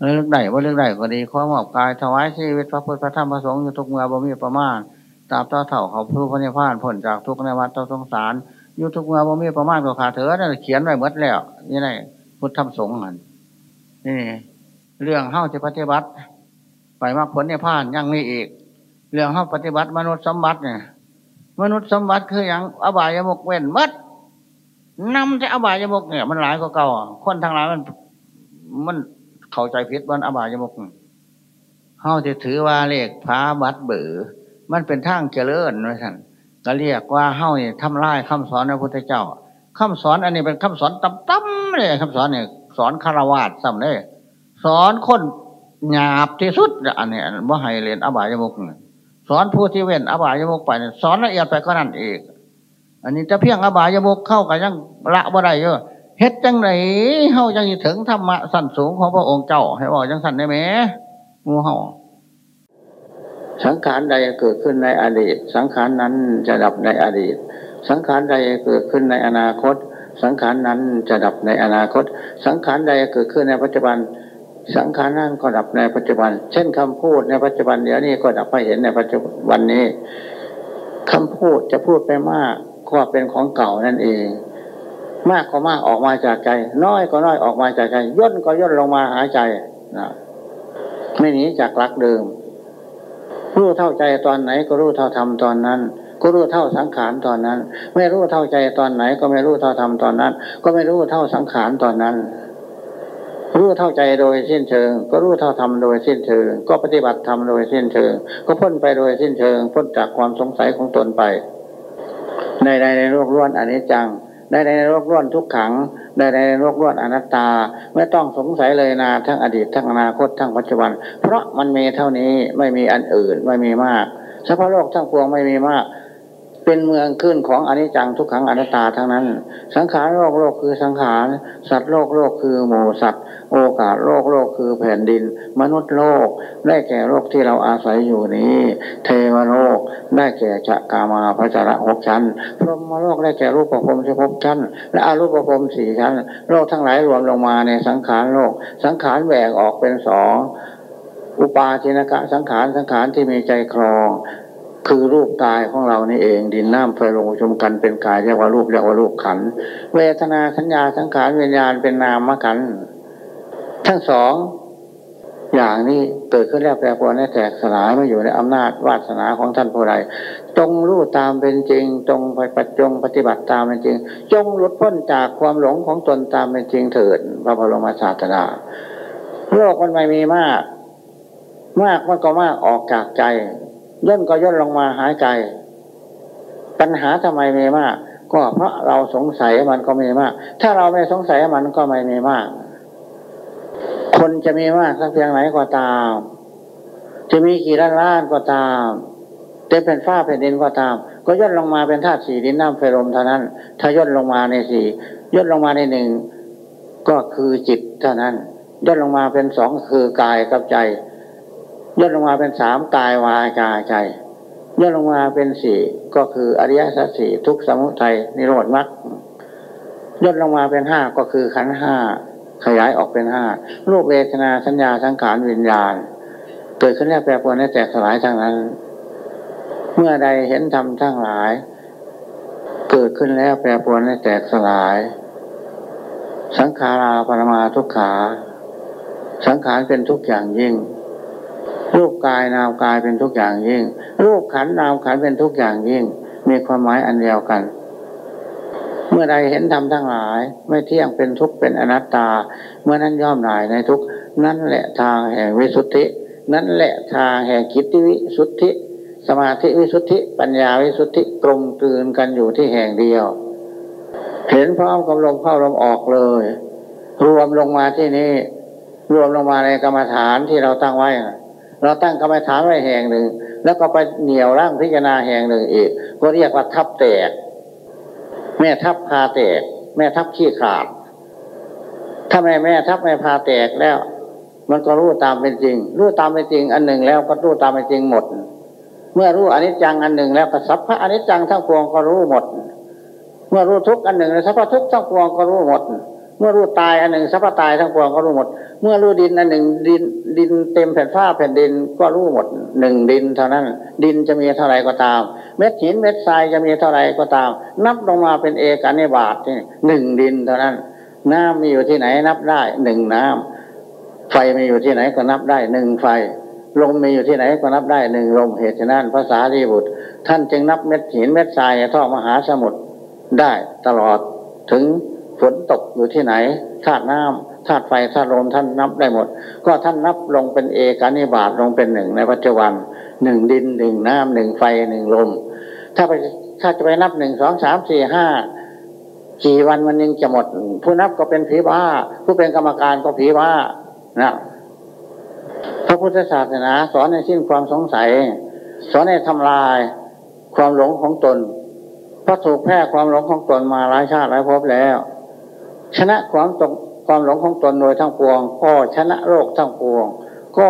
เรื่องใดว่าเรื่องใดก็ดีข้อมอบกายถวายชีวิตพระพุทธพระธรรมพระสงฆ์อยู่ทุกเมื่อบ่มีประมาณตราบต่อเถ่าเขาผู้พระนิพพานผลจากทุกในวัดต่อสงสาร ยู่ทุกเมื่อบ่มีประมาณก็ขาเถอนั่นเขียนไว้หมดแล้วนี่ไงพุทธธรรมสงฆ์หันนี่เรื่องเฮ้าจะปฏิบัติ ไปมากผลนิพพานยังมีอีก เรื่องเฮ้าปฏิบัติมนุษย์สมบัติเนี่ยมนุษย์สมบัติคืออย่างอบายมุกเว้นมัดนำจะอบายมุกเนี่ย มันหลายกว่าเก่าคนทางหลายมัน มันเข้าใจผิดวันอบายมุกเฮาจะถือว่าเลขพาบัตรเบือมันเป็นทางเจริญนะท่าน ก็เรียกว่าเฮาเนี่ยทำลายคำสอนพระพุทธเจ้าคำสอนอันนี้เป็นคำสอนตั้มๆเลยคำสอนเนี่ยสอนคารวาสซ้ำเลยสอนคนหยาบที่สุดอันนี้ว่าให้เรียนอบายมุกสอนผู้ที่เว้นอบายมุกไปสอนละเอียดไปก็นั่นเองอันนี้จะเพียงอบายมุกเข้ากับยังละบ่ได้เยอะเฮ็ดจังไหนเฮาจังถึงธรรมะสั้นสูงของพระองค์เจ้า ให้บอกจังสันได้ไหมงูเฮา สังขารใดเกิดขึ้นในอดีต สังขารนั้นจะดับในอดีต สังขารใดเกิดขึ้นในอนาคต สังขารนั้นจะดับในอนาคต สังขารใดเกิดขึ้นในปัจจุบัน สังขารนั้นก็ดับในปัจจุบัน เช่นคำพูดในปัจจุบันเดี๋ยวนี้ก็ดับไปเห็นในปัจจุบันนี้คำพูดจะพูดไปมากก็เป็นของเก่านั่นเอง มากก็มากออกมาจากใจ น้อยก็น้อยออกมาจากใจย่นก็ย่นลงมาหาใจนะไม่หนีจากรักเดิม รู้เท่าใจตอนไหนก็รู้เท่าธรรมตอนนั้น ก็รู้เท่าสังขารตอนนั้น ไม่รู้เท่าใจตอนไหน ก็ไม่รู้เท่าธรรมตอนนั้น ก็ไม่รู้เท่าสังขารตอนนั้น รู้เท่าใจโดยสิ้นเชิง ก็รู้เท่าธรรมโดยสิ้นเชิง ก็ปฏิบัติธรรมโดยสิ้นเชิง ก็พ้นไปโดยสิ้นเชิง พ้นจากความสงสัยของตนไป ในใดในโลกล้วนอนิจจังได้ในโลกล้วนทุกขัง ได้ในโลกลวดอนัตตา ไม่ต้องสงสัยเลยนาทั้งอดีตทั้งอนาคตทั้งปัจจุบัน เพราะมันมีเท่านี้ไม่มีอันอื่นไม่มีมากสภาพโลกทั้งปวงไม่มีมาก เป็นเมืองขึ้นของอนิจจังทุกขังอนัตตาทั้งนั้น สังขารโลกโลกคือสังขาร สัตว์โลกโลกคือหมูสัตว์ โอกาสโลกโลกคือแผ่นดิน มนุษย์โลกได้แก่โลกที่เราอาศัยอยู่นี้ เทวโลกได้แก่จักามาพระจระหกชั้น พรหมโลกได้แก่รูปประพรมสิบหกชั้น และอรูปประพรมสี่ชั้น โลกทั้งหลายรวมลงมาในสังขารโลก สังขารแบ่งออกเป็นสองอุปาทินกะสังขารสังขารที่มีใจครอง คือรูปกายของเรานี่เอง ดินน้ำไฟลมประชุมกันเป็นกายเรียกว่ารูปเรียกว่ารูปขัน เวทนาสัญญาสังขารวิญญาณเป็นนามขัน ทั้งสองอย่างนี้เกิดขึ้นแล้วแปรปรวนให้แตกสลายไม่อยู่ในอำนาจวาสนาของท่านผู้ใดจงรู้ตามเป็นจริง จงไปปฏิจงปฏิบัติตามเป็นจริง จงหลุดพ้นจากความหลงของตนตามเป็นจริงเถิดพระบรมศาสดาโลกมันไม่มีมาก มากมันก็มากออกจากใจ ย่นก็ย่นลงมาหายใจ ปัญหาทำไมมีมาก ก็เพราะเราสงสัยมันก็มีมาก ถ้าเราไม่สงสัยมันก็ไม่มีมาก คนจะมีมากสักเพียงไหนก็ตาม จะมีกี่ล้านล้านก็ตามเต็มเป็นฟ้าแผ่นดินก็ตาม ก็ย่นลงมาเป็นธาตุสี่ดินน้ำไฟลมเท่านั้น ถ้าย่นลงมาในสี่ย่นลงมาในหนึ่งก็คือจิตเท่านั้นย่นลงมาเป็นสองคือกายกับใจ ย่นลงมาเป็นสามกายวาจาใจย่นลงมาเป็นสี่ก็คืออริยสัจสี่ทุกสมุทัยนิโรธมรรคย่นลงมาเป็นห้าก็คือขันห้าขยายออกเป็นห้ารูปเวทนาสัญญาสังขารวิญญาณ เกิดขึ้นแล้วแปรปรวนให้แตกสลายทั้งนั้น เมื่อใดเห็นธรรมทั้งหลาย เกิดขึ้นแล้วแปรปรวนให้แตกสลาย สังขาราปรมาทุกขา สังขารเป็นทุกอย่างยิ่ง รูปกายนามกายเป็นทุกอย่างยิ่ง รูปขันนามขันเป็นทุกอย่างยิ่ง มีความหมายอันเดียวกัน เมื่อใดเห็นธรรมทั้งหลาย ไม่เที่ยงเป็นทุกข์เป็นอนัตตา เมื่อนั้นย่อมหน่ายในทุกนั่นแหละทางแห่งวิสุทธิ นั่นแหละทางแห่งกิตติวิสุทธิ สมาธิวิสุทธิ ปัญญาวิสุทธิกลมกลืนกันอยู่ที่แห่งเดียว เห็นพร้อมกับลมเข้าลมออกเลย รวมลงมาที่นี่รวมลงมาในกรรมฐานที่เราตั้งไว้ เราตั้งกรรมฐานไว้แห่งหนึ่ง แล้วก็ไปเหนี่ยวร่างพิจารณาแห่งหนึ่งอีก ก็เรียกว่าทับแตก แม่ทับพาแตก แม่ทับขี้ขาด ถ้าแม่แม่ทับแม่พาแตกแล้ว มันก็รู้ตามเป็นจริง รู้ตามเป็นจริง อันหนึ่งแล้วก็รู้ตามเป็นจริงหมด เมื่อรู้อนิจจังอันหนึ่งแล้วก็สัพพะอนิจจังทั้งปวงก็รู้หมด เมื่อรู้ทุกอันหนึ่งแล้วสัพพะทุกทั้งปวงก็รู้หมด เมื่อรู้ตายอันหนึ่งสัพพะตายทั้งปวงก็รู้หมด เมื่อรู้ดินอันหนึ่งดินดินเต็มแผ่นฟ้าแผ่นดินก็รู้หมดหนึ่งดินเท่านั้น ดินจะมีเท่าไรก็ตาม เม็ดหินเม็ดทรายจะมีเท่าไรก็ตาม นับลงมาเป็นเอกานิบาตนี่หนึ่งดินเท่านั้น น้ำมีอยู่ที่ไหนนับได้หนึ่งน้ำไฟมีอยู่ที่ไหนก็นับได้หนึ่งไฟลมมีอยู่ที่ไหนก็นับได้หนึ่งลมเหตุฉะนั้นภาษาดีบุตร ท่านจึงนับเม็ดหินเม็ดทรายท่อมหาสมุทรได้ตลอดถึง ฝนตกอยู่ที่ไหนธาตุน้ำธาตุไฟธาตุลมท่านนับได้หมด ก็ท่านนับลงเป็นเอกานิบาตลงเป็นหนึ่งในปัจจุบันหนึ่งดินหนึ่งน้ำหนึ่งไฟหนึ่งลม ถ้าไปถ้าจะไปนับหนึ่งสองสามสี่ห้ากี่วันวันหนึ่งจะหมด ผู้นับก็เป็นผีบ้า ผู้เป็นกรรมการก็ผีบ้านะพระพุทธศาสนา สอนในสิ้นความสงสัย สอนในทำลายความหลงของตนเพราะถูกแพ้ความหลงของตนมาหลายชาติหลายภพแล้ว ชนะความตกความหลงของตนโดยทั้งปวง ก็ชนะโลกทั้งปวง ก็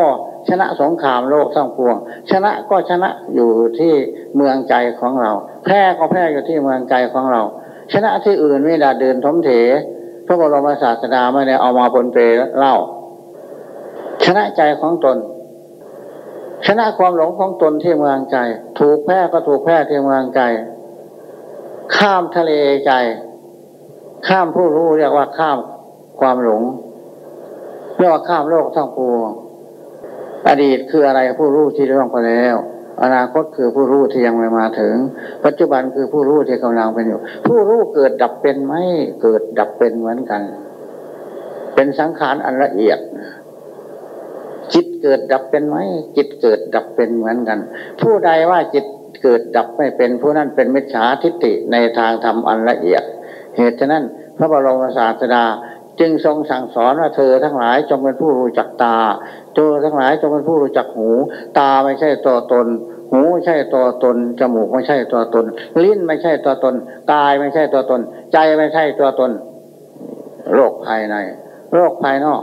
ชนะสงครามโลกทั้งปวง ชนะก็ชนะอยู่ที่เมืองใจของเรา แพ้ก็แพ้อยู่ที่เมืองใจของเรา ชนะที่อื่นไม่ได้เดินทมเถพระบรมศาสดาไม่ได้เอามาบนเปรเล่า ชนะใจของตน ชนะความหลงของตนที่เมืองใจ ถูกแพ้ก็ถูกแพ้ที่เมืองใจ ข้ามทะเลใจ ข้ามผู้รู้เรียกว่าข้ามความหลงเรียกว่าข้ามโลกทั้งปวงอดีตคืออะไรผู้รู้ที่ล่วงไปแล้ว อนาคตคือผู้รู้ที่ยังไม่มาถึง ปัจจุบันคือผู้รู้ที่กำลังเป็นอยู่ ผู้รู้เกิดดับเป็นไหมเกิดดับเป็นเหมือนกัน เป็นสังขารอันละเอียด จิตเกิดดับเป็นไหมจิตเกิดดับเป็นเหมือนกัน ผู้ใดว่าจิตเกิดดับไม่เป็นผู้นั้นเป็นมิจฉาทิฏฐิในทางธรรมอันละเอียด เหตุฉะนั้น พระบรมศาสดาจึงทรงสั่งสอนว่าเธอทั้งหลายจงเป็นผู้รู้จักตา เธอทั้งหลายจงเป็นผู้รู้จักหู ตาไม่ใช่ตัวตน หูไม่ใช่ตัวตน จมูกไม่ใช่ตัวตน ลิ้นไม่ใช่ตัวตน กายไม่ใช่ตัวตน ใจไม่ใช่ตัวตน โรคภายใน โรคภายนอก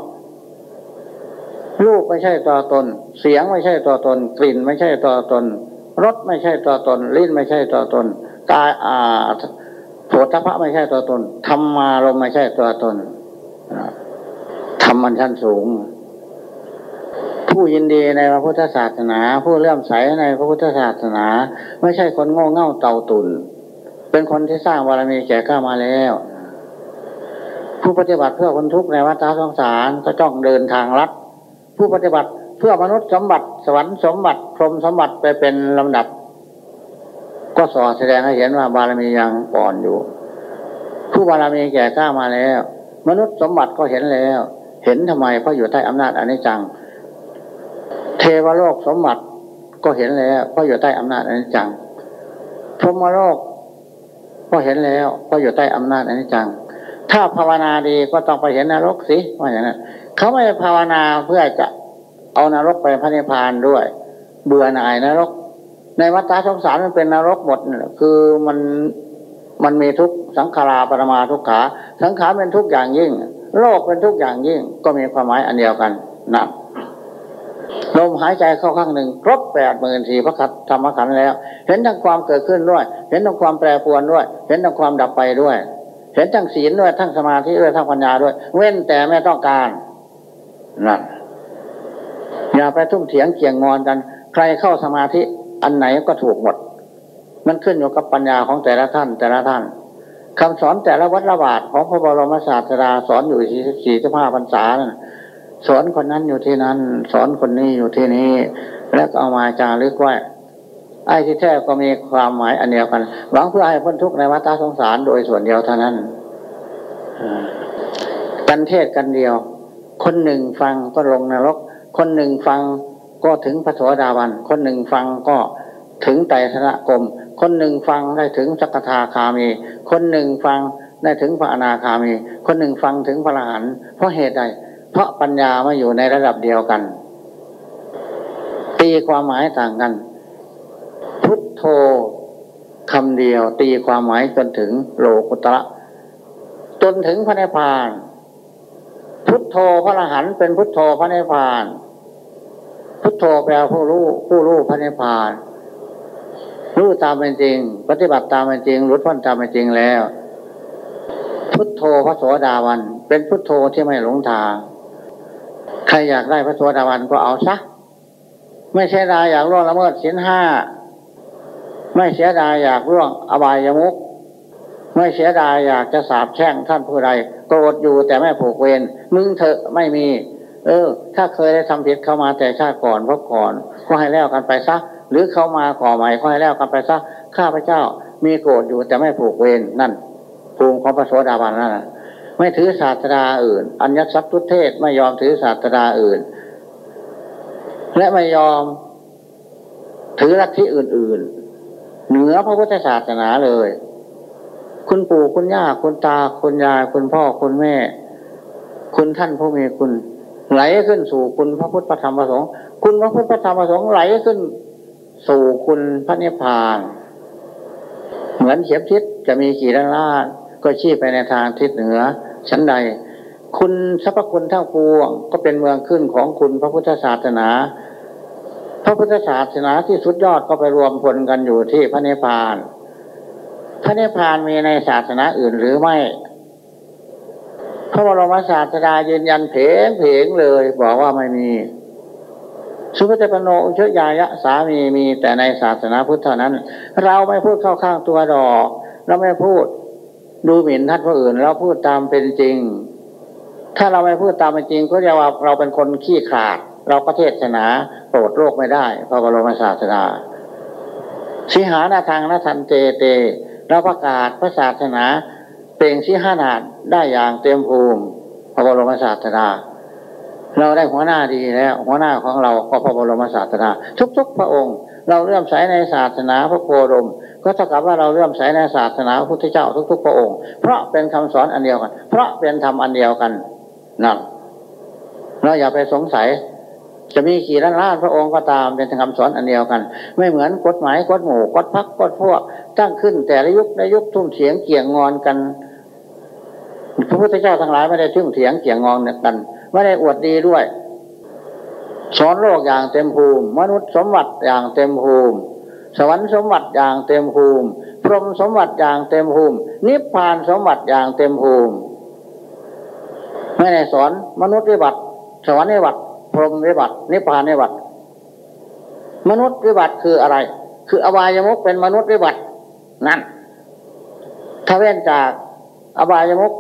รูปไม่ใช่ตัวตน เสียงไม่ใช่ตัวตน กลิ่นไม่ใช่ตัวตน รสไม่ใช่ตัวตน ลิ้นไม่ใช่ตัวตน กายอา โผฏฐะไม่ใช่ตัวตนธรรมารมไม่ใช่ตัวตนธรรมมันชั้นสูง ผู้ยินดีในพระพุทธศาสนา ผู้เลื่อมใสในพระพุทธศาสนา ไม่ใช่คนโง่เง่าเต่าตุนเป็นคนที่สร้างบารมีแก่ข้ามาแล้ว ผู้ปฏิบัติเพื่อคนทุกข์ในวัฏสงสารก็จ้องเดินทางลัดผู้ปฏิบัติเพื่อมนุษย์สมบัติสวรรค์สมบัติพรหมสมบัติไปเป็นลำดับ ก็สอนแสดงให้เห็นว่าบารมียังอ่อนอยู่ ผู้บารมีแก่กล้ามาแล้ว มนุษย์สมบัติก็เห็นแล้ว เห็นทำไมเพราะอยู่ใต้อำนาจอนิจจัง เทวโลกสมบัติก็เห็นแล้วเพราะอยู่ใต้อำนาจอนิจจังพรหมโลกก็เห็นแล้วเพราะอยู่ใต้อำนาจอนิจจัง ถ้าภาวนาดีก็ต้องไปเห็นนรกสิว่าอย่างนั้นเขาไม่ภาวนาเพื่อจะเอานรกไปพระนิพพานด้วย เบื่อหน่ายนรก ในวัฏสงสารมันเป็นนรกหมดคือมันมันมีทุกสังขาราปรมาทุกขา สังขารเป็นทุกอย่างยิ่ง โลกเป็นทุกอย่างยิ่ง ก็มีความหมายอันเดียวกันนะลมหายใจเข้าข้างหนึ่งครบแปดหมื่นสี่พระคัตธรรมขันธ์แล้ว เห็นทั้งความเกิดขึ้นด้วย เห็นทั้งความแปรปรวนด้วย เห็นทั้งความดับไปด้วย เห็นทั้งศีลด้วยทั้งสมาธิด้วยทั้งปัญญาด้วย เว้นแต่ไม่ต้องการนั่นอย่าไปทุ่มเถียงเกี่ยงงอนกัน ใครเข้าสมาธิ อันไหนก็ถูกหมด มันขึ้นอยู่กับปัญญาของแต่ละท่านแต่ละท่านคำสอนแต่ละวัดละบาทของพระบรมศาสดาสอนอยู่ที่สี่สิบห้าพรรษานะสอนคนนั้นอยู่ที่นั้น สอนคนนี้อยู่ที่นี้ แล้วก็เอามาจารึกไว้ไอ้ที่แท้ก็มีความหมายอันเดียวกัน หวังเพื่อให้พ้นทุกข์ในวัฏสงสารโดยส่วนเดียวเท่านั้นกันเทศกันเดียว คนหนึ่งฟังก็ลงนรก คนหนึ่งฟัง ก็ถึงพระโสดาบัน คนหนึ่งฟังก็ถึงไตรสระกรมคนหนึ่งฟังได้ถึงสักทาคามี คนหนึ่งฟังได้ถึงพระอนาคามี คนหนึ่งฟังถึงพระอรหันต์เพราะเหตุใด เพราะปัญญามาอยู่ในระดับเดียวกัน ตีความหมายต่างกัน พุทโธคำเดียวตีความหมายจนถึงโลกุตระจนถึงพระนิพพาน พุทโธพระอรหันต์เป็นพุทโธพระนิพพาน พุทโธแปลผู้รู้ผู้รู้พระนิพพานรู้ตามเป็นจริง ปฏิบัติตามเป็นจริงรู้พ้นตามเป็นจริงแล้ว พุทโธพระโสดาวัน เป็นพุทโธที่ไม่หลงทางใครอยากได้พระโสดาวันก็เอาซะไม่เสียดายอยากร่วงละเมิดศีลห้าไม่เสียดายอยากร่วงอบายมุกไม่เสียดายอยากจะสาบแช่งท่านผู้ใดโกรธอยู่แต่ไม่ผูกเวรมึงเถอะไม่มี เออ ถ้าเคยได้ทำผิดเข้ามาแต่ชาติก่อนพบก่อน ก็ให้แล้วกันไปซะหรือเข้ามาก่อใหม่ค่อยแล้วกันไปซะข้าพเจ้ามีโกรธอยู่แต่ไม่ผูกเวรนั่นภูมิของพระโสดาบันนั่นไม่ถือศาสดาอื่น อัญญสัพทุเทศไม่ยอมถือศาสดาอื่น และไม่ยอมถือลัทธิอื่น ๆ เหนือพระพุทธศาสนาเลย คุณปู่คุณย่าคุณตาคุณยายคุณพ่อคุณแม่ คุณท่านผู้มีคุณ ไหลขึ้นสู่คุณพระพุทธธรรมประสงค์ คุณพระพุทธธรรมประสงค์ไหลขึ้นสู่คุณพระนิพพาน เหมือนเข็มทิศจะมีกี่ด้านล่างก็ชี้ไปในทางทิศเหนือชั้นใด คุณสรรพคุณทั้งปวง ก็เป็นเมืองขึ้นของคุณพระพุทธศาสนา พระพุทธศาสนาที่สุดยอดก็ไปรวมพลกันอยู่ที่พระนิพพาน พระนิพพานมีในศาสนาอื่นหรือไม่ พระบรมศาสดายืนยันเพงเพงเลย บอกว่าไม่มี สุภเจปโนอุชยายะสามีมีแต่ในศาสนาพุทธเท่านั้น เราไม่พูดเข้าข้างตัวดอก เราไม่พูดดูหมิ่นท่านผู้อื่น เราพูดตามเป็นจริง ถ้าเราไม่พูดตามเป็นจริงก็เรียกว่าเราเป็นคนขี้ขาด เราก็เทศนาโปรดโลกไม่ได้ พระบรมศาสดาสิหานาทางนาทันเตเตเราประกาศพระศาสนา เปล่งสิหานาดได้อย่างเต็มภูมิพระบรมศาสดาเราได้หัวหน้าดีแล้ว หัวหน้าของเราก็พระบรมศาสดาทุก ๆ พระองค์ เราเลื่อมใสในศาสนาพระโคดม ก็เท่ากับว่าเราเลื่อมใสในศาสนาพระพุทธเจ้าทุก ๆ พระองค์ เพราะเป็นคำสอนอันเดียวกัน เพราะเป็นธรรมอันเดียวกันนั่นเราอย่าไปสงสัย จะมีกี่ล้านล้านพระองค์ก็ตามเป็นคำสอนอันเดียวกัน ไม่เหมือนกฎหมายกฎหมู่กฎพักกฎพวกตั้งขึ้นแต่ละยุคในยุคทุ่มเถียงเกี่ยงงอนกัน พระพุทธเจ้าทั้งหลายไม่ได้ทุ่มเถียงเกี่ยงงอนกันไม่ได้อวดดีด้วย สอนโลกอย่างเต็มภูมิ มนุษย์สมบัติอย่างเต็มภูมิ สวรรค์สมบัติอย่างเต็มภูมิ พรหมสมบัติอย่างเต็มภูมิ นิพพานสมบัติอย่างเต็มภูมิไม่ได้สอนมนุษย์วิบัติ สวรรค์วิบัติ พรหมวิบัติ นิพพานวิบัติ มนุษย์วิบัติคืออะไร คืออบายมุกเป็นมนุษย์วิบัตินั่นถ้าเว้นจากอบายมุก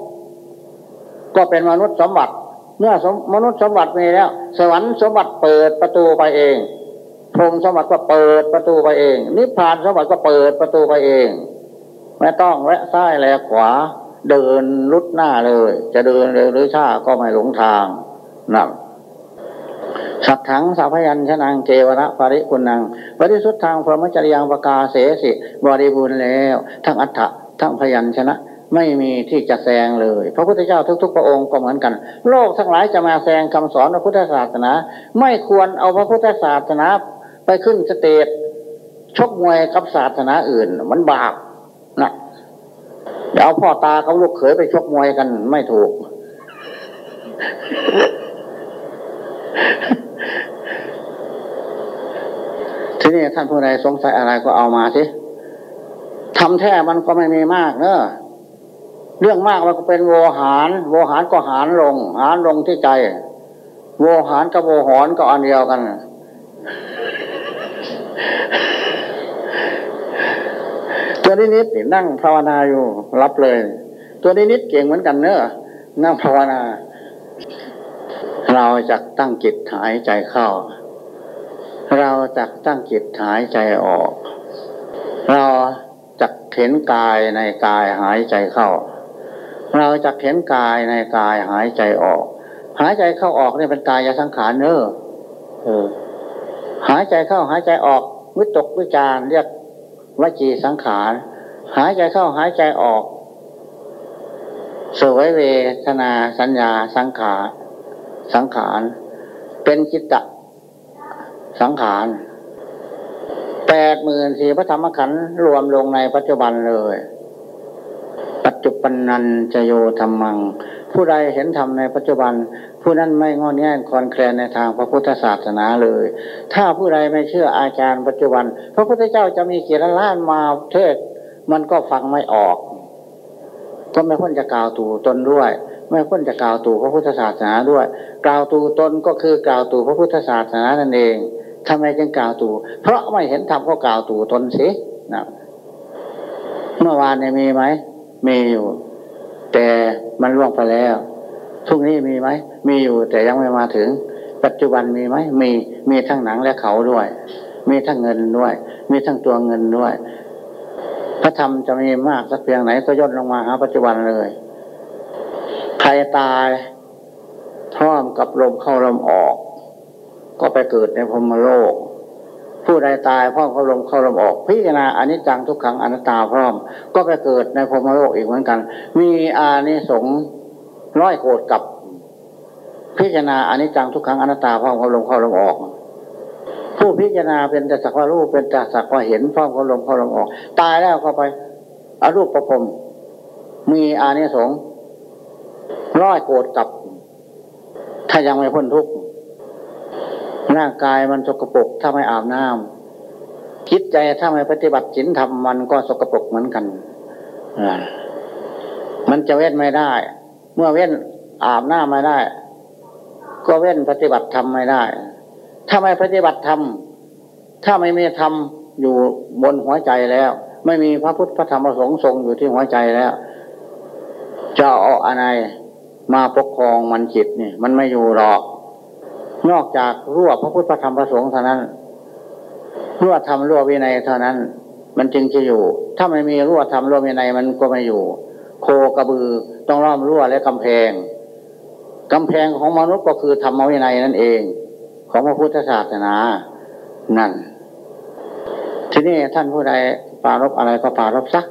ก็เป็นมนุษย์สมบัติ เมื่อสมมนุษย์สมบัติมีแล้ว สวรรค์สมบัติเปิดประตูไปเองพรหมสมบัติก็เปิดประตูไปเอง นิพพานสมบัติก็เปิดประตูไปเองไม่ต้องแวะซ้ายแลขวา เดินลุดหน้าเลย จะเดินเร็วหรือช้าก็ไม่หลงทางนั่นสัตถังสัพยัญชนะเกวระปริคุณนังปริสุทธังพรหมจริยังประกาเสสิบริบูรณ์แล้ว ทั้งอัฏฐะทั้งพยัญชนะ ไม่มีที่จะแซงเลย พระพุทธเจ้าทุกๆพระองค์ก็เหมือนกัน โลกทั้งหลายจะมาแซงคำสอนพระพุทธศาสนา ไม่ควรเอาพระพุทธศาสนาไปขึ้นสเตจชกมวยกับศาสนาอื่น มันบาปนะเดี๋ยวเอาพ่อตากับลูกเขยไปชกมวยกันไม่ถูก ทีนี้ท่านผู้ใดสงสัยอะไรก็เอามาสิทำแท้มันก็ไม่มีมากเนอะ เรื่องมากมันก็เป็นโวหาร โวหารก็หารลง หารลงที่ใจ โวหารกับโวหอนก็อันเดียวกัน ตัวนิดๆนั่งภาวนาอยู่รับเลย ตัวนิดๆเก่งเหมือนกันเนอะนั่งภาวนา เราจะตั้งจิตหายใจเข้า เราจะตั้งจิตหายใจออก เราจะเห็นกายในกายหายใจเข้า เราจะเห็นกายในกายหายใจออก หายใจเข้าออกเนี่ยเป็นกายสังขารเนอะเออ หายใจเข้าหายใจออกวิตกวิจารเรียกวจีสังขาร หายใจเข้าหายใจออกสวยเวทนาสัญญาสังขารสังขาร เป็นจิตตะสังขารแปดหมื่นสี่พระธรรมขันธ์รวมลงในปัจจุบันเลย ปัจจุบันนันจะโยธรรมัง ผู้ใดเห็นธรรมในปัจจุบัน ผู้นั้นไม่งอนแง่คอนแคลนในทางพระพุทธศาสนาเลย ถ้าผู้ใดไม่เชื่ออาจารย์ปัจจุบัน พระพุทธเจ้าจะมีเกียรติล้านมาเทศ มันก็ฟังไม่ออก ก็ไม่พ้นจะกล่าวตู่ตนด้วย ไม่พ้นจะกล่าวตู่พระพุทธศาสนาด้วย กล่าวตู่ตนก็คือกล่าวตู่พระพุทธศาสนานั่นเองทำไมจึงกล่าวตู่ เพราะไม่เห็นธรรมก็กล่าวตู่ตนสินะเมื่อวานเนี่ยมีไหม มีอยู่ แต่มันล่วงไปแล้วพรุ่งนี้มีไหมมีอยู่แต่ยังไม่มาถึง ปัจจุบันมีไหมมีมีทั้งหนังและเขาด้วย มีทั้งเงินด้วย มีทั้งตัวเงินด้วย พระธรรมจะมีมากสักเพียงไหนก็ย่นลงมาหาปัจจุบันเลยใครตายพร้อมกับลมเข้าลมออก ก็ไปเกิดในพรมโลก ผู้ใดตายพร้อมกับลมเขาลมออก พิจารณาอนิจจังทุกขังอนัตตาพร้อม ก็ไปเกิดในพรมโลกอีกเหมือนกัน มีอานิสงส์ร้อยโกดกับ พิจารณาอนิจจังทุกขังอนัตตาพร้อมกับลมเขาลมออก ผู้พิจารณาเป็นแต่สักว่ารู้เป็นแต่สักว่าเห็นพร้อมกับลมเขาลมออก ตายแล้วเข้าไปอรูปประพรมมีอานิสงส์ร้อยโกดกับ ถ้ายังไม่พ้นทุกข์ ร่างกายมันสกปรกถ้าไม่อาบน้ำคิดใจถ้าไม่ปฏิบัติศีลธรรมมันก็สกปรกเหมือนกันมันจะเว้นไม่ได้ เมื่อเว้นอาบน้ำไม่ได้ ก็เว้นปฏิบัติธรรมไม่ได้ ถ้าไม่ปฏิบัติธรรมถ้าไม่มีธรรมอยู่บนหัวใจแล้ว ไม่มีพระพุทธพระธรรมพระสงฆ์ทรงอยู่ที่หัวใจแล้ว จะเอาอะไรมาปกครองมันจิตนี่มันไม่อยู่หรอก นอกจากรั่วพระพุทธธรรมพระสงฆ์เท่านั้น รั่วธรรมรั่ววินัยเท่านั้น มันจึงจะอยู่ ถ้าไม่มีรั่วธรรมรั่ววินัยมันก็ไม่อยู่ โคกระบือต้องล้อมรั่วและกำแพงกำแพงของมนุษย์ก็คือธรรมวินัยนั่นเอง ของพระพุทธศาสนา นั่น ทีนี้ท่านผู้ใดปารบอะไรก็ปารบซัก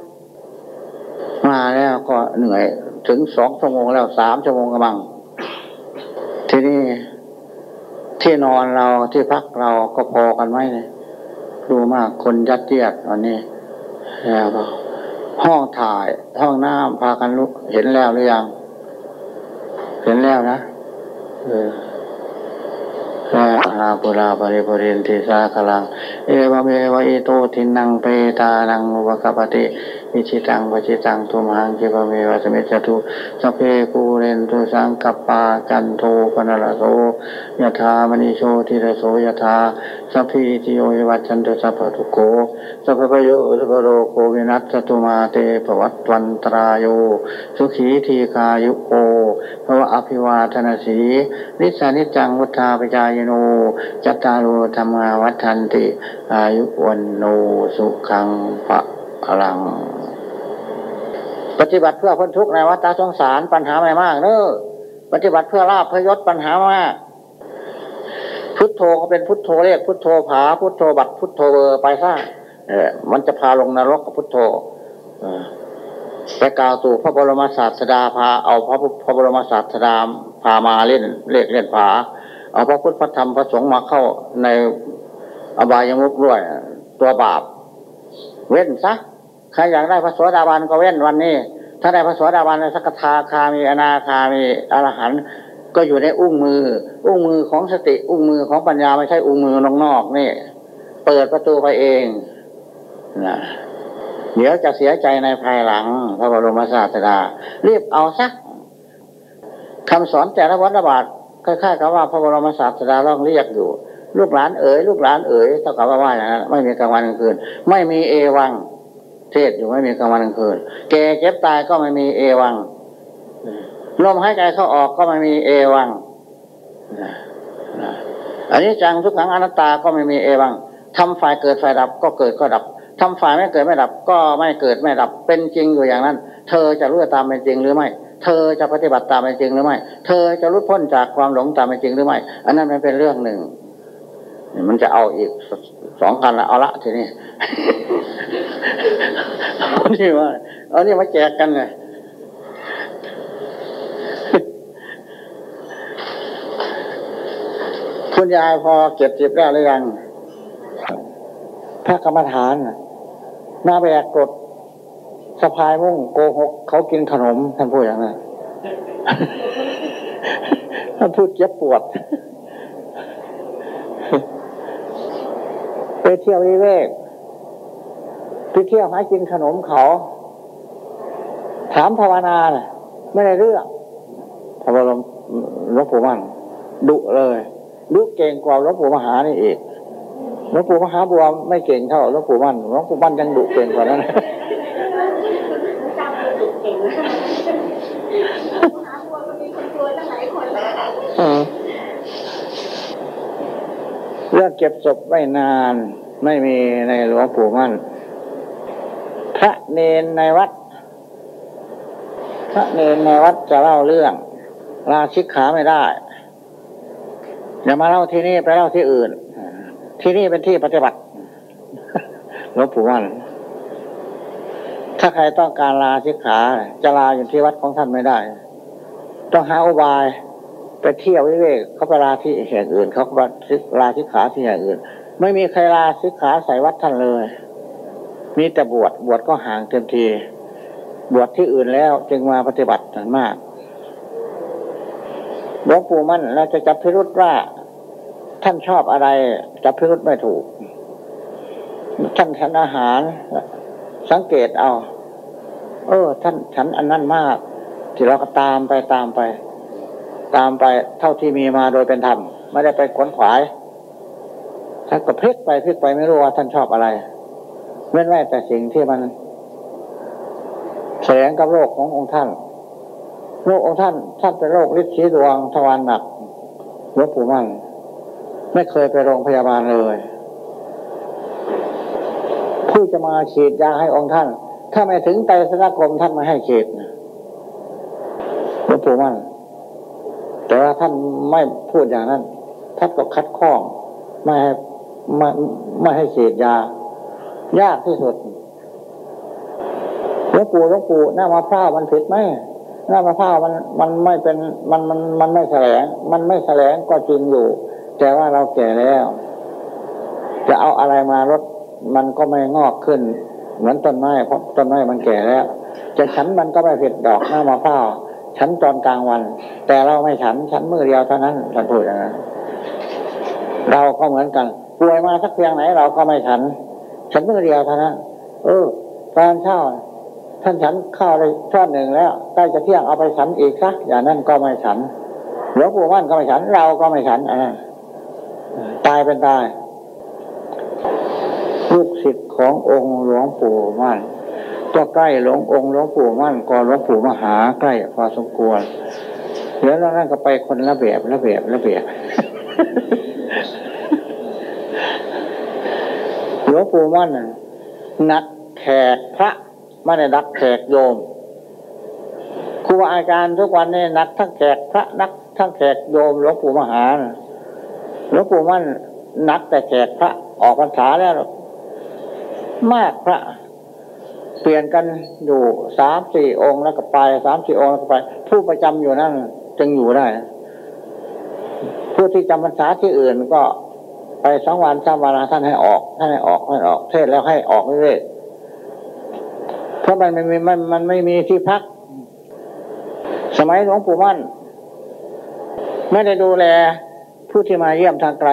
มาแล้วก็เหนื่อยถึงสองชั่วโมงแล้วสามชั่วโมงกำลัง ทีนี้ ที่นอนเราที่พักเราก็พอกันไหมเนี่ยดูมากคนยัดเยียดวันนี้แล้วก็ห้องถ่ายห้องน้ำพากันลุกเห็นแล้วหรือยัง เห็นแล้วนะเออแล้วอาปุราปริปุเรนติสาคลัง เอวเมวะอิโตทินังเปตานังอุปกปปติ อิชิตังปชิตังทุมหังคิปเมวะสมิจจตุสพเพปูเรนตุสังกปปากันโทปนลโสยถามณิโชติระโสยถาสัพพิติโยวัชันตุสัพพทุโขสัพพะโยสัพพโรโควินัสตุมาเตปวัตวันตรายโยสุขีทีคายุโกภวะอภิวาทนาสีนิสานิจังวุฒาปจายโนจัตตารุธรรมาวัฏันติ อายุวันโนสุขังพระ อรัง ปฏิบัติเพื่อพ้นทุกข์ในวัฏสงสารปัญหาไม่มากเนอปฏิบัติเพื่อลาภเพื่อยศปัญหามาก พุทโธก็เป็นพุทโธเรียกพุทโธผาพุทโธบัตรพุทโธเบอร์ไปซะเออมันจะพาลงนรกกับพุทโธเออไปกล่าวตู่พระบรมศาสดาพาเอาพระพุทธพระบรมศาสดาพามาเล่นเลขเล่นผาเอาพระพุทธพระธรรมพระสงฆ์มาเข้าในอบายมุกด้วย ตัวบาป เว้นซะ ใครอยากได้พระโสดาบันก็เว้นวันนี้ ถ้าได้พระโสดาบันสักทาคามีอนาคามีอรหันต์ก็อยู่ในอุ้งมือ อุ้งมือของสติ อุ้งมือของปัญญาไม่ใช่อุ้งมือนอกๆนี่ เปิดประตูไปเองนะเดี๋ยวจะเสียใจในภายหลัง พระบรมศาสดา รีบเอาสักคำสอนแต่ละวัฏบาทคล้ายๆกับว่าพระบรมศาสดาต้องเรียกอยู่ ลูกหลานเอ๋ยลูกหลานเอ๋ยเท่ากับว่าว่าอย่างนั้นไม่มีกลางวันกลางคืน ไม่มีเอวัง เทศอยู่ไม่มีกลางวันกลางคืน แก่เจ็บตายก็ไม่มีเอวังลมหายใจเข้าออกก็ไม่มีเอวังอันนี้จังทุกขังอนัตตาก็ไม่มีเอวังทำฝ่ายเกิดฝ่ายดับก็เกิดก็ดับทำฝ่ายไม่เกิดไม่ดับ ก็ไม่เกิดไม่ดับ เป็นจริงอยู่อย่างนั้น เธอจะรู้ตามเป็นจริงหรือไม่ เธอจะปฏิบัติตามเป็นจริงหรือไม่ เธอจะรุดพ้นจากความหลงตามเป็นจริงหรือไม่ อันนั้นมันเป็นเรื่องหนึ่ง มันจะเอาอีกสองคันละเอาละทีนี้เอานี่ว่าเอานี่มาแจกกันไงคุณยายพอเก็บจิบแล้หรือยังพระกรรมฐานหน้าแบกกดสะพายมุ่งโกหกเขากินขนมท่านพูดอย่างนั้นท่านพูดเจ็บปวด ไป เที่ยววิเวกไปเที่ยวหากินขนมเขา ถามภาวนาน่ะไม่ได้เรื่องพระบรมหลวงปู่มั่นดุเลยดุเก่งกว่าหลวงปู่มหานี่อีกหลวงปู่มหาบัวไม่เก่งเท่าหลวงปู่มั่นหลวงปู่มั่นยังดุเก่งกว่านั้นจำเป็นดุเก่งนะหาบัวก็มีคนกลัวตั้งหลายคนแล้วอืมเรื่องเก็บศพไม่นาน ไม่มีในหลวงปู่มั่น พระเนนในวัด พระเนนในวัดจะเล่าเรื่องลาชิกขาไม่ได้อย่ามาเล่าที่นี่ไปเล่าที่อื่น ที่นี่เป็นที่ปฏิบัติหลวงปู่มั่นถ้าใครต้องการลาชิกขา จะลาอยู่ที่วัดของท่านไม่ได้ ต้องหาอุบายไปเที่ยววิเวกเขาไปลาที่แห่งอื่น เขาก็ลาชิกขาที่แห่งอื่น ไม่มีใครลาชิกขาใส่วัดท่านเลย มีแต่บวชบวชก็ห่างเต็มที บวชที่อื่นแล้วจึงมาปฏิบัติมากหลวงปู่มั่นเราจะจับพิรุษว่าท่านชอบอะไรจับพิรุษไม่ถูก ท่านฉันอาหาร สังเกตเอา เออ ท่านฉันอันนั้นมากที่เราก็ตามไปตามไป ตามไปเท่าที่มีมาโดยเป็นธรรม ไม่ได้ไปขวนขวาย ท่านก็พลิกไปพลิกไปไม่รู้ว่าท่านชอบอะไรเว้นไว้แต่สิ่งที่มันแสงกับโลกขององค์ท่าน โลกองค์ท่านท่านเป็นโรคฤทธิ์สีดวงทวารหนักหลวงปู่มั่น ไม่เคยไปโรงพยาบาลเลย ผู้จะมาฉีดยาให้องค์ท่าน ถ้าไม่ถึงไตรสนกรมท่านมาให้ฉีดหลวงปู่มั่นแกแต่ว่าท่านไม่พูดอย่างนั้นท่านก็คัดข้องไม่ให้ ไม่ไม่ให้เสพยา ยากที่สุดหลวงปู่หลวงปู่หน้ามะพร้าวมันผิดไหมหน้ามะพร้าวมันมันไม่เป็นมันมันมันไม่แสลง มันไม่แสลงก็จริงอยู่ แต่ว่าเราแก่แล้ว จะเอาอะไรมาลดมันก็ไม่งอกขึ้น เหมือนต้นไม้เพราะต้นไม้มันแก่แล้ว จะฉันมันก็ไม่ผิดดอกหน้ามะพร้าวฉันตอนกลางวัน แต่เราไม่ฉันฉันมือเดียวเท่านั้นท่านพูดอย่างนั้นเราก็เหมือนกัน ป่วยมาสักเพียงไหนเราก็ไม่ฉัน ฉันเมื่อเดียวเท่านั้นเออตอนเช้าท่านฉันข้าวได้ช้อนหนึ่งแล้วใกล้จะเที่ยงเอาไปฉันอีกสักอย่างนั้นก็ไม่ฉันหลวงปู่มั่นก็ไม่ฉัน เราก็ไม่ฉันอ่าตายเป็นตายลูกศิษย์ขององค์หลวงปู่มั่นก็ใกล้หลวงองค์หลวงปู่มั่นก่อนหลวงปู่มหาใกล้พอสมควรแล้วนั่นก็ไปคนละแบบละแบบละแบบ ลวงปู่มั่นน่ะนักแขกพระไม่ได้นักแขกโยมครูอาจารย์ทุกวันนี้นักทั้งแขกพระนักทั้งแขกโยมหลวงปู่มหาหลวงปู่มั่นนักแต่แขกพระออกพรรษาแล้ว มากพระ เปลี่ยนกันอยู่สามสี่องค์แล้วก็ไปสามสี่องค์แล้วก็ไป ผู้ประจำอยู่นั่นจึงอยู่ได้ผู้ที่จำพรรษาที่อื่นก็ ไปสองวันสามวันท่านให้ออกท่านให้ออกให้ออก เทศแล้วให้ออกเรื่อยๆเพราะมันไม่มีมันมันไม่มีที่พัก สมัยหลวงปู่มั่น ไม่ได้ดูแลผู้ที่มาเยี่ยมทางไกล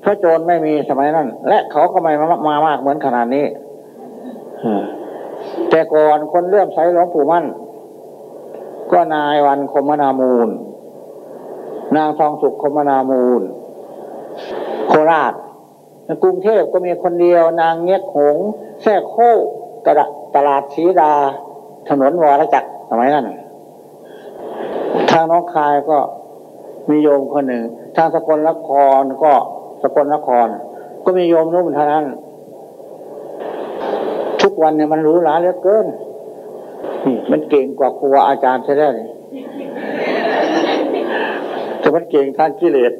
เพราะโจรไม่มีสมัยนั้น และเขาก็ไม่มามามากเหมือนขนาดนี้แต่ก่อนคนเลื่อมใสหลวงปู่มั่น ก็นายวันคมนามูล นางทองสุขคมนามูล โคราชในกรุงเทพก็มีคนเดียวนางเงี้ยหงแท่โคกระดตลาดศรีดา ถนนวรจักรสมัยนั้นทางน้องคายก็มีโยมคนหนึ่ง ทางสกลนครก็สกลนคร ก็มีโยมนุ่มเท่านั้น ทุกวันเนี่ยมันรู้หลาเหลือเกินนี่มันเก่งกว่าครูอาจารย์ใช่ไหมแต่มันเก่งทางกิเลส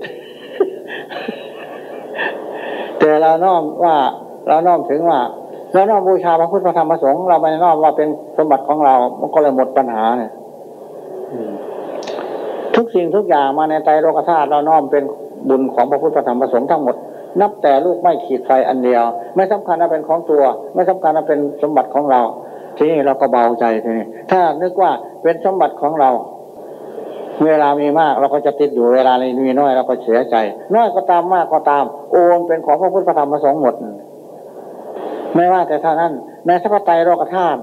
แต่เราน้อมว่าเราน้อมถึงว่าเราน้อมบูชาพระพุทธพระธรรมพระสงฆ์เราไม่น้อมว่าเป็นสมบัติของเรา มันก็เลยหมดปัญหาเนี่ยทุกสิ่งทุกอย่างมาในใจโลกธาตุเราน้อมเป็นบุญของพระพุทธพระธรรมพระสงฆ์ทั้งหมด นับแต่ลูกไม่ขีดไฟอันเดียว ไม่สำคัญว่าเป็นของตัว ไม่สำคัญว่าเป็นสมบัติของเรา ทีนี้เราก็เบาใจทีนี้ถ้านึกว่าเป็นสมบัติของเรา เวลามีมากเราก็จะติดอยู่เวลาในมีน้อยเราก็เสียใจ น้อยก็ตามมากก็ตาม โอนเป็นของพระพุทธธรรมพระสงฆ์หมด ไม่ว่าแต่ท่านั้นในสัพพไตรโลกธาตุ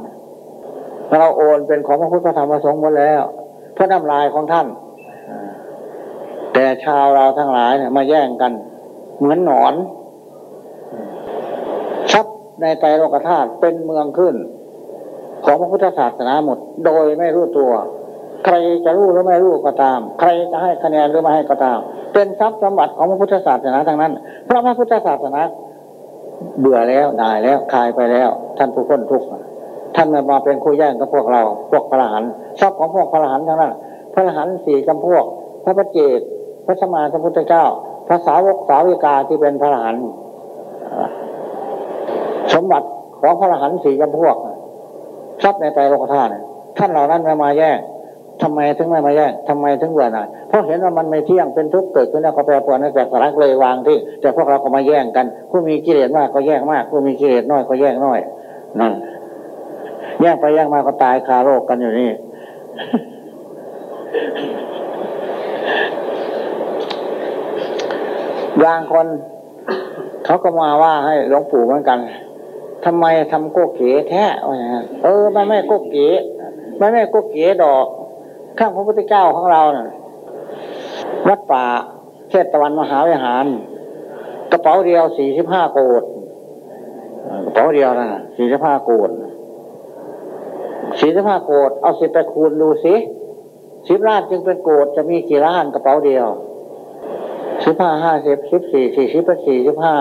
เราโอนเป็นของพระพุทธธรรมพระสงฆ์หมดแล้วเพราะน้ำลายของท่าน แต่ชาวเราทั้งหลายเนี่ยมาแย่งกัน เหมือนหนอนทรัพย์ในไตรโลกธาตุเป็นเมืองขึ้น ของพระพุทธศาสนาหมด โดยไม่รู้ตัว ใครจะรู้หรือไม่รู้ก็ตาม ใครจะให้คะแนนหรือไม่ให้ก็ตาม เป็นทรัพย์สมบัติของพระพุทธศาสนาทั้งนั้น เพราะพระพุทธศาสนา เบื่อแล้วได้แล้วคลายไปแล้ว ท่านผู้พ้นทุกข์ท่านมาเป็นคู่แย่งกับพวกเรา พวกพระรหันทรัพย์ของพวกพระรหันทั้งนั้นพระรหันสี่จำพวก พระปเจกพระสมมาสัมพุทธเจ้า พระสาวกสาวิกาที่เป็นพระรหันสมบัติของพระรหันสี่จำพวกทรัพย์ในใจโลกธาตุท่านเหล่านั้นไม่มาแย่ง ทำไมถึงไม่มาแย่งทำไมถึงเบื่อหน่ายเพราะเห็นว่ามันไม่เที่ยงเป็นทุกข์เกิดขึ้นแล้วก็แปรปรวนนั่นแต่สาระเลยวางที่ แต่พวกเราก็มาแย่งกัน ผู้มีกิเลสมากก็แย่งมาก ผู้มีกิเลสน้อยก็แย่งน้อยนั่นแย่งไปแย่งมาก็ตายคาโรคกันอยู่นี่บางคน เขาก็มาว่าให้หลวงปู่เหมือนกันทำไมทำโกเก๋แท้อย่างเออมันไม่โกเก๋มันไม่โกเก๋ดอก ข้างพระพุทธเจ้าของเราน่ะวัดป่าเทศตะวันมหาวิหาร กระเป๋าเดียวสี่สิบห้าโกดกระเป๋าเดียวนะสี่สิบห้าโกดสี่สิบห้าโกดเอาสิบไปคูณดูสิสิบล้านจึงเป็นโกดจะมีกี่ล้านกระเป๋าเดียวสิบห้าห้าสิบสิบสี่สี่สิบเป็สี่สิบห้า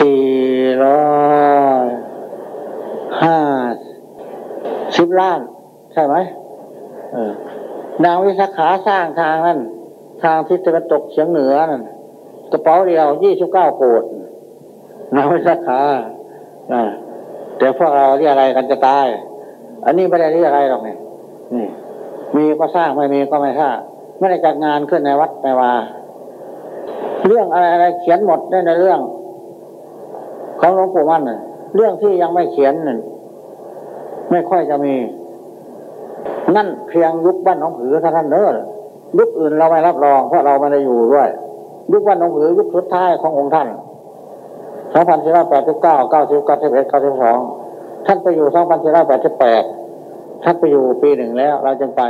สี่ร้อยห้าสิบล้าน ใช่ไหมเออนางวิสาขาสร้างทางนั้นทางทิศตะวันตกเฉียงเหนือนั่นกระเป๋าเดียวยี่สิบเก้าโกดนางวิสาขาอ่าแต่พวกเราเรียกอะไรกันจะตาย อันนี้ไม่ได้เรียกอะไรหรอกเนี่ยนี่ มีก็สร้างไม่มีก็ไม่สร้างไม่ได้จัดงานขึ้นในวัดในวาเรื่องอะไรอะไรเขียนหมดได้ในเรื่อง ของหลวงปู่มั่นน่ะเรื่องที่ยังไม่เขียนน่ะไม่ค่อยจะมี นั่นเพียงยุคบ้านน้องผือท่านั้นเนอะยุคอื่นเราไม่รับรองเพราะเราไม่ได้อยู่ด้วย ยุคบ้านน้องผือยุคสุดท้ายขององค์ท่านสองพันสี่ร้อยแปดสิบเก้าเก้าสิบเก้าสิบเอ็ดเก้าสิบสองท่านไปอยู่สองพันสี่ร้อยแปดสิบแปดท่านไปอยู่ปีหนึ่งแล้ว เราจึงไป